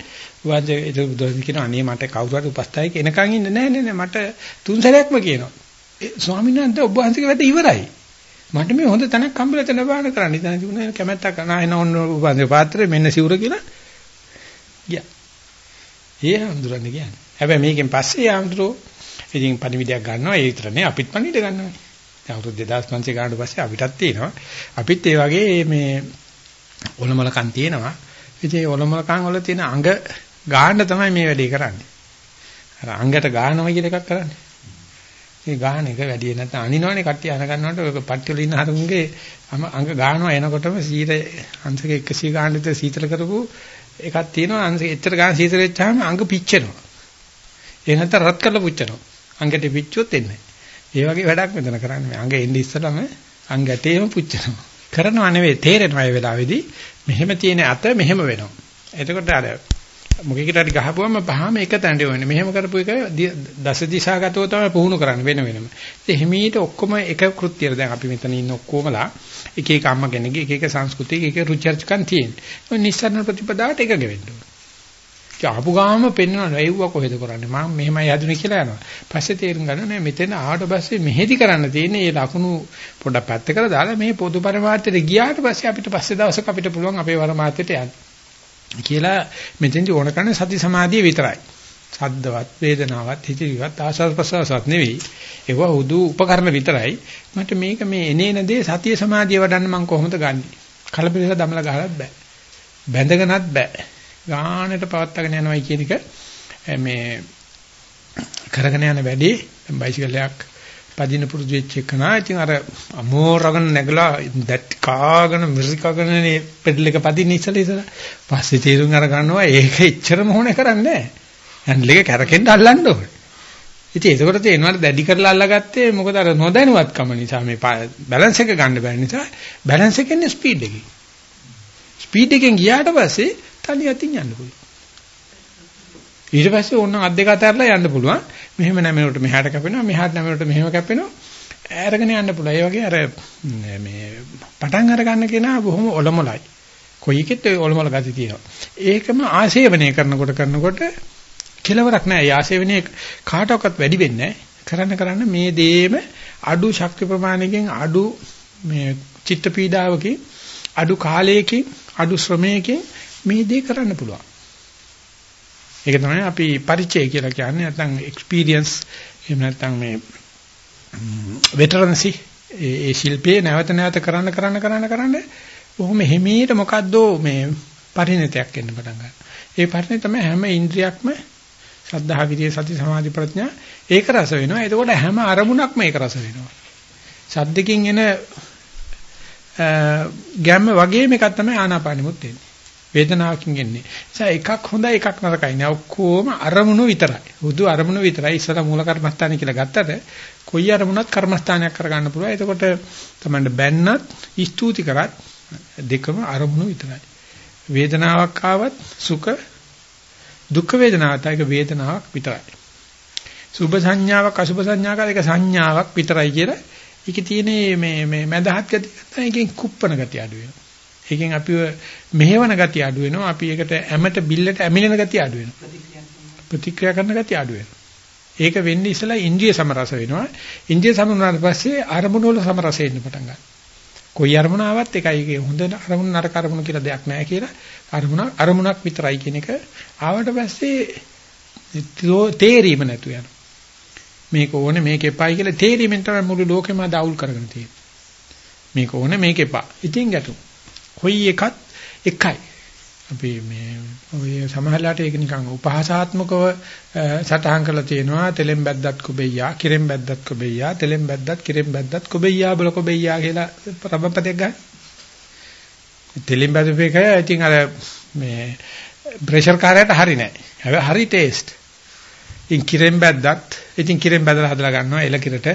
Speaker 1: උභාංශේ ඒක බුදුන් කියන අනේ මට කවුරු හරි උපස්ථායක එනකන් ඉන්න නෑ නෑ නෑ මට තුන් සැරයක්ම කියනවා. ඒ ස්වාමීන් වහන්සේ උභාංශික වැඩ ඉවරයි. මට මේ හොඳ තැනක් හම්බෙලා තැන බාන කරන්න. ඉතින් තිබුණා කැමැත්තක් නැහැ නෝන උභාංශේ පාත්‍රේ මෙන්න සිවුර කියලා. ගියා. ඒ හඳුරන්නේ කියන්නේ. හැබැයි මේකෙන් පස්සේ ආම්ද්‍රෝ ඉතින් පණිවිඩයක් ගන්නවා ඒ විතර නේ අපිත් පණිවිඩ ගන්නවා. දැන් අවුරුදු 2500 ගානට පස්සේ අපිටත් තියෙනවා. අපිත් ඒ වගේ මේ ඔලොමලකම් තියෙනවා. ඉතින් ඒ ඔලොමලකම් වල තියෙන අඟ ගාන්න තමයි මේ වැඩේ කරන්නේ. අර අඟට ගානවා කියන එකක් කරන්නේ. ඒ ගාන එක වැඩි නැත්නම් අනිනවනේ කට්ටිය අන ගන්නකොට ඔය පට්ටි වල ඉන්න හරුන්ගේ අඟ ගානවා එනකොටම 100 අංශක 100 ගාන විතර සීතල කරපු එකක් තියෙනවා අංශක එච්චර ගාන සීතල වෙච්චාම අඟ පිච්චෙනවා. ඒ නැත්නම් රත් කරලා පුච්චනවා. අඟට පිච්චුවොත් එන්නේ. ඒ වගේ වැඩක් මෙතන කරන්නේ. අඟ එන්නේ ඉස්සලම අඟටේම පුච්චනවා. කරනව නෙවෙයි තේරෙනවා ඒ වෙලාවේදී මෙහෙම තියෙන අත මෙහෙම වෙනවා. එතකොට අර මොකෙකට හරි ගහපුවම පහම එක තැනට වෙන්නේ. මෙහෙම කරපු එක දස දිශාගතව තමයි පුහුණු කරන්නේ වෙන වෙනම. ඉතින් හිමීට ඔක්කොම එක කෘත්‍යර දැන් අපි මෙතන ඉන්න ඔක්කොමලා එක එක අම්මා කෙනෙක්ගේ එක එක සංස්කෘතියක එක එක රුචර්ජකම් තියෙනවා. ඔය නිස්සාරණ ප්‍රතිපදාවට එකග වෙන්න ඕනේ. ආපු ගාම පෙන්වනවා එව්ව කොහෙද කරන්නේ මම මෙහෙමයි හදුනේ කියලා යනවා. පස්සේ තේරුම් ගන්න නෑ මෙතන ආවට පස්සේ මෙහෙදි කරන්න තියෙන්නේ මේ ලකුණු පොඩක් පැත්තකට දාලා මේ පොදු පරමාර්ථයට ගියාට පස්සේ අපිට පස්සේ දවසක අපිට පුළුවන් අපේ පරමාර්ථයට යන්න. කියලා මෙතෙන්දි ඕන කරන්නේ සති සමාධිය විතරයි. සද්දවත් වේදනාවත් හිතවිවත් ආශාස ප්‍රසවාසවත් නෙවෙයි. ඒව හුදු උපකරණ විතරයි. මට මේක මේ එනේන දේ සතිය සමාධිය වඩන්න මම කොහොමද ගන්නෙ? කලබලලා දමලා ගහලත් බෑ. බැඳගෙනත් බෑ. ගානට පවත්වාගෙන යනවයි කියන එක මේ කරගෙන යන වැඩි බයිසිකලයක් පදින පුරුදු වෙච්ච එකනා ඉතින් අර අමෝරගෙන නැගලා දැට් කාගෙන මිරිකාගෙන පෙඩල් එක පදින්න ඉස්සලා ඉස්සලා පස්සේ තීරුම් අර ගන්නවා. ඒක එච්චරම හොනේ කරන්නේ නැහැ. හැන්ඩල් එක කැරකෙන්න අල්ලන්න ඕනේ. ඉතින් ඒකකොට තේනවා දැඩි කරලා අල්ලගත්තේ මොකද අර නොදැනුවත්කම නිසා මේ බැලන්ස් එක ගන්න බැරි නිසා බැලන්ස් එකෙන් ස්පීඩ් එකයි ස්පීඩ් එකෙන් ගියාට පස්සේ තනි අතින් යන්න පුළුවන්. ඊට පස්සේ ඕන අත් දෙක අතරලා යන්න පුළුවන්. මෙහෙම නැමෙනකොට මෙහාට කැපෙනවා, මෙහාට නැමෙනකොට මෙහෙම කැපෙනවා. අරගෙන යන්න පුළුවන්. ඒ වගේ අර මේ පටන් අර ගන්න කෙනා බොහොම ඔලොමලයි. කොයි එකෙත් ඔය ඔලොමල ගති තියෙනවා. ඒකම ආශේවනය කරනකොට කරනකොට කෙලවරක් නැහැ. ඒ ආශේවනයේ කාටවත් වැඩි වෙන්නේ කරන්න කරන්න මේ දේම අඩු ශක්ති ප්‍රමාණයකින් අඩු මේ චිත්ත පීඩාවකින් අඩු කාලයකින් අඩු ශ්‍රමයකින් මේ දේ කරන්න පුළුවන්. ඒක තමයි අපි පරිචය කියලා කියන්නේ නැත්නම් එක්ස්පීරියන්ස් එහෙම නැත්නම් මේ වෙටරන්සි ඒ ශිල්පයේ නැවත නැවත කරන්න කරන්න කරන්න කරන්න බොහොම හිමීට මොකද්ද මේ පරිණතයක් එන්න පටන් ගන්නවා. ඒ පරිණත තමයි හැම ඉන්ද්‍රියක්ම ශ්‍රද්ධා විරිය සති සමාධි ප්‍රඥා ඒක රස වෙනවා. එතකොට හැම අරමුණක්ම ඒක රස වෙනවා. සද්දකින් එන ගැම්ම වගේම එකක් තමයි ආනාපානෙමුත් එන්නේ. වේදනාවකින් එන්නේ. ඒ එකක් හොඳයි එකක් නරකයි නෑ ඔක්කොම අරමුණු විතරයි. හුදු අරමුණු විතරයි. ඉස්සර මූල කර්මස්ථාන කියලා ගත්තට කොයි අරමුණක් කර්මස්ථානයක් කරගන්න පුළුවන්. එතකොට තමයි බැන්නත් ස්තුති කරත් දෙකම අරමුණු විතරයි. වේදනාවක් ආවත් සුඛ දුක් වේදනාවක් ඒක වේදනාවක් විතරයි. සුභ සංඥාවක් අසුභ සංඥාවක් ඒක සංඥාවක් විතරයි කියලා. ඒකේ තියෙන මේ මේ මදහත් ගතිය නැත්නම් ඒකෙන් කුප්පන ගතිය අඩු වෙනවා. ඒකෙන් අපිව මෙහෙවන ගතිය අඩු වෙනවා. අපි ඒකට ඇමට බිල්ලට ඇමිලෙන ගතිය අඩු වෙනවා. ප්‍රතික්‍රියා කරන ගතිය අඩු වෙනවා. ඒක වෙන්නේ ඉස්සලා ඉන්ද්‍රිය සමරස වෙනවා. ඉන්ද්‍රිය සමරුණාට පස්සේ අරමුණු වල සමරස එන්න පටන් ගන්නවා. කොයි අරමුණ ආවත් එකයි ඒකේ හොඳ අරමුණ නරක අරමුණ කියලා දෙයක් නැහැ කියලා අරමුණ අරමුණක් විතරයි කියන එක ආවට පස්සේ තේරීම නැතු යනවා. මේක ඕනේ මේක එපායි කියලා තේරීමෙන් තමයි මුළු ලෝකෙම දවුල් කරගෙන තියෙන්නේ. මේක ඕනේ මේක එපා. ඉතින් ගැටු. කොයි එකත් එකයි. අපි මේ ඔය සමහරලාට ඒක නිකන් උපහාසාත්මකව සටහන් කරලා තියෙනවා තෙලෙන් බැද්දත් කොබෙයියා කිරෙන් බැද්දත් කොබෙයියා තෙලෙන් බැද්දත් කිරෙන් බැද්දත් කොබෙයියා බල කොබෙයියා කියලා රබපතයක් ගන්න. තෙලෙන් බැද්දපේක ඉතින් අර මේ ප්‍රෙෂර් කාර්යයට හරි නෑ. හැබැයි හරි ටේස්ට්. ඉතින් කිරෙන් බැද්දත් ඉතින් කිරෙන් බැදලා හදලා ගන්නවා එල කිරට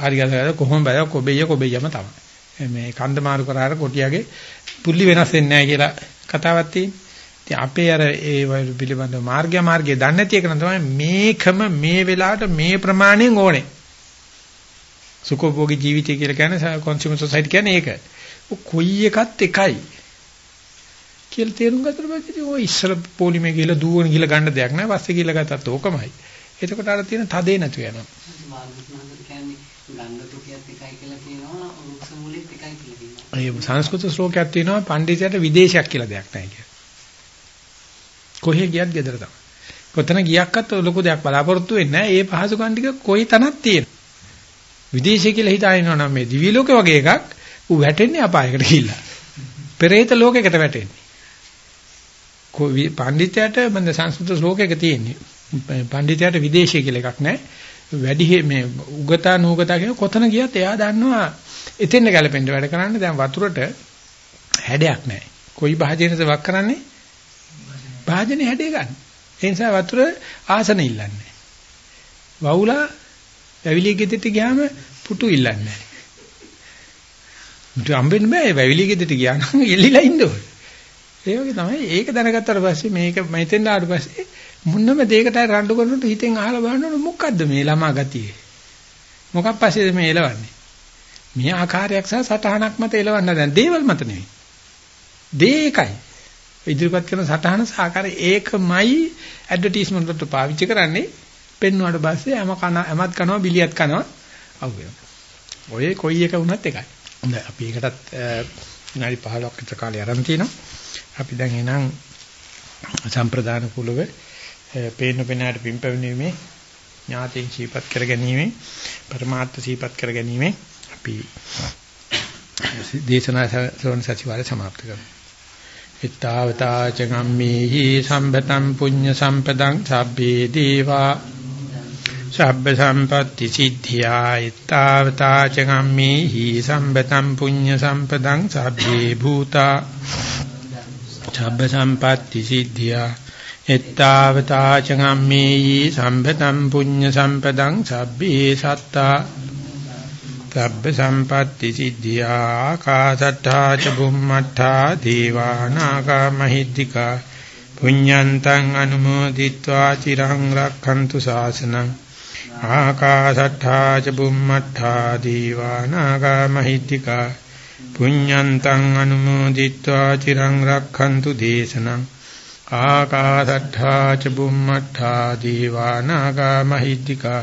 Speaker 1: හරි ගහලා කොහොම බැද කොබෙයියා කොබෙයියාම තමයි. මේ කන්ද මාරු කරාර කොටියාගේ පුල්ලි වෙනස් වෙන්නේ නැහැ කියලා කතාවක් තියෙන්නේ. ඉතින් අපේ අර ඒ පිළිබඳව මාර්ගය මාර්ගය දන්නේ නැති එක නම් තමයි මේකම මේ වෙලාවට මේ ප්‍රමාණයෙන් ඕනේ. සුඛෝභෝගී ජීවිතය කියලා කියන්නේ කන්සියුමර් සොසයිටි කියන්නේ ඒක. කොයි එකත් එකයි. කියලා තේරුම් ගත්තට පස්සේ ඔය ඉස්සර පොලිමේ ගිහලා දුවන ගිහලා ගන්න දෙයක් නෑ. පස්සේ ගිහලා ගත්තත් ඕකමයි. එතකොට අර තියෙන තදේ නැතු වෙනවා. ඒ සංස්කෘත ශ්ලෝකයක් තියෙනවා පඬිතුයට විදේශයක් කියලා දෙයක් නැහැ කියලා. කොහේ ගියත් gedara තමයි. කොතන ගියක්වත් ලොකු දෙයක් බලාපොරොත්තු වෙන්නේ නැහැ. ඒ පහසුකම් ටික කොයි තනක් තියෙනවා. විදේශය කියලා හිතාගෙන නම් මේ දිවි ලෝක වගේ එකක් ඌ වැටෙන්නේ අපායකට ගිහිල්ලා. පෙරේත ලෝකයකට වැටෙන්නේ. කොයි පඬිතුයට මන්ද සංස්කෘත ශ්ලෝකයක තියෙන්නේ. පඬිතුයට විදේශය කියලා එකක් නැහැ. වැඩි මේ උගතා නුගතා කියන කොතන ගියත් එයා දන්නවා එතෙන්ද ගැලපෙන්න වැඩ කරන්නේ දැන් වතුරට හැඩයක් නැහැ. කොයි භාජනයද වක් කරන්නේ? භාජනේ හැඩය ගන්න. ඒ නිසා වතුර ආසන ඉල්ලන්නේ. වවුලා වැවිලිය ගෙදරට ගියාම පුටු ඉල්ලන්නේ නැහැ. මුට අම්බෙන්න බෑ වැවිලිය ගෙදරට ගියා නම් එල්ලිලා ඉන්න ඕනේ. ඒ වගේ තමයි ඒක දැනගත්තාට පස්සේ මේක මෙතෙන් ආවට පස්සේ මුන්නම දෙයකට රණ්ඩු කරනකොට හිතෙන් අහලා බලනකොට මොකද්ද මේ ළමා ගතිය? මොකක් පස්සේද මේ එලවන්නේ? මේ ආකාරයක් සහ සටහනක් මත එලවන්න දැන් දේවල් මත නෙවෙයි. දේ එකයි. ඉදිරිපත් කරන සටහන සහ ආකාරය ඒකමයි ඇඩ්වර්ටයිස්මන්ට් වලට පාවිච්චි කරන්නේ. පෙන්වුවාට පස්සේ හැම කන හැමත් කනවා බිලියත් කනවා අවුවෙනවා. ඔය කොයි එක වුණත් එකයි. හොඳයි අපි ඒකටත් විනාඩි 15ක් විතර කාලය අරන් තිනවා. අපි දැන් එනං සම්ප්‍රදාන කුලව පේන පෙනාට පිම්පැවීමේ ඥාතීන් සීපත් කර ගැනීම පරමාර්ථ සීපත් කර ගැනීම අපි දේශනා ශ්‍රවණ සතිවාරය સમાપ્ત කරමු. ittavata චගම්මේහි සම්පතං පුඤ්ඤ සම්පතං සබ්බේ දීවා සබ්බ සම්පatti සිද්ධියා ittavata චගම්මේහි සම්පතං පුඤ්ඤ සම්පතං සබ්බේ භූතා සබ්බ සම්පatti සිද්ධියා ittavata චගම්මේහි සම්පතං පුඤ්ඤ සම්පතං සබ්බේ සත්තා තබ්බ සම්පatti සිද්ධියා කාසට්ඨා ච බුම්මට්ඨා දීවානාගා මහිද්దికා පුඤ්ඤන්තං අනුමෝදිත්වා චිරං රක්ඛන්තු ශාසනං. ආකාසට්ඨා ච බුම්මට්ඨා දීවානාගා මහිද්దికා පුඤ්ඤන්තං අනුමෝදිත්වා චිරං රක්ඛන්තු දේශනං. ආකාසට්ඨා ච බුම්මට්ඨා දීවානාගා මහිද්దికා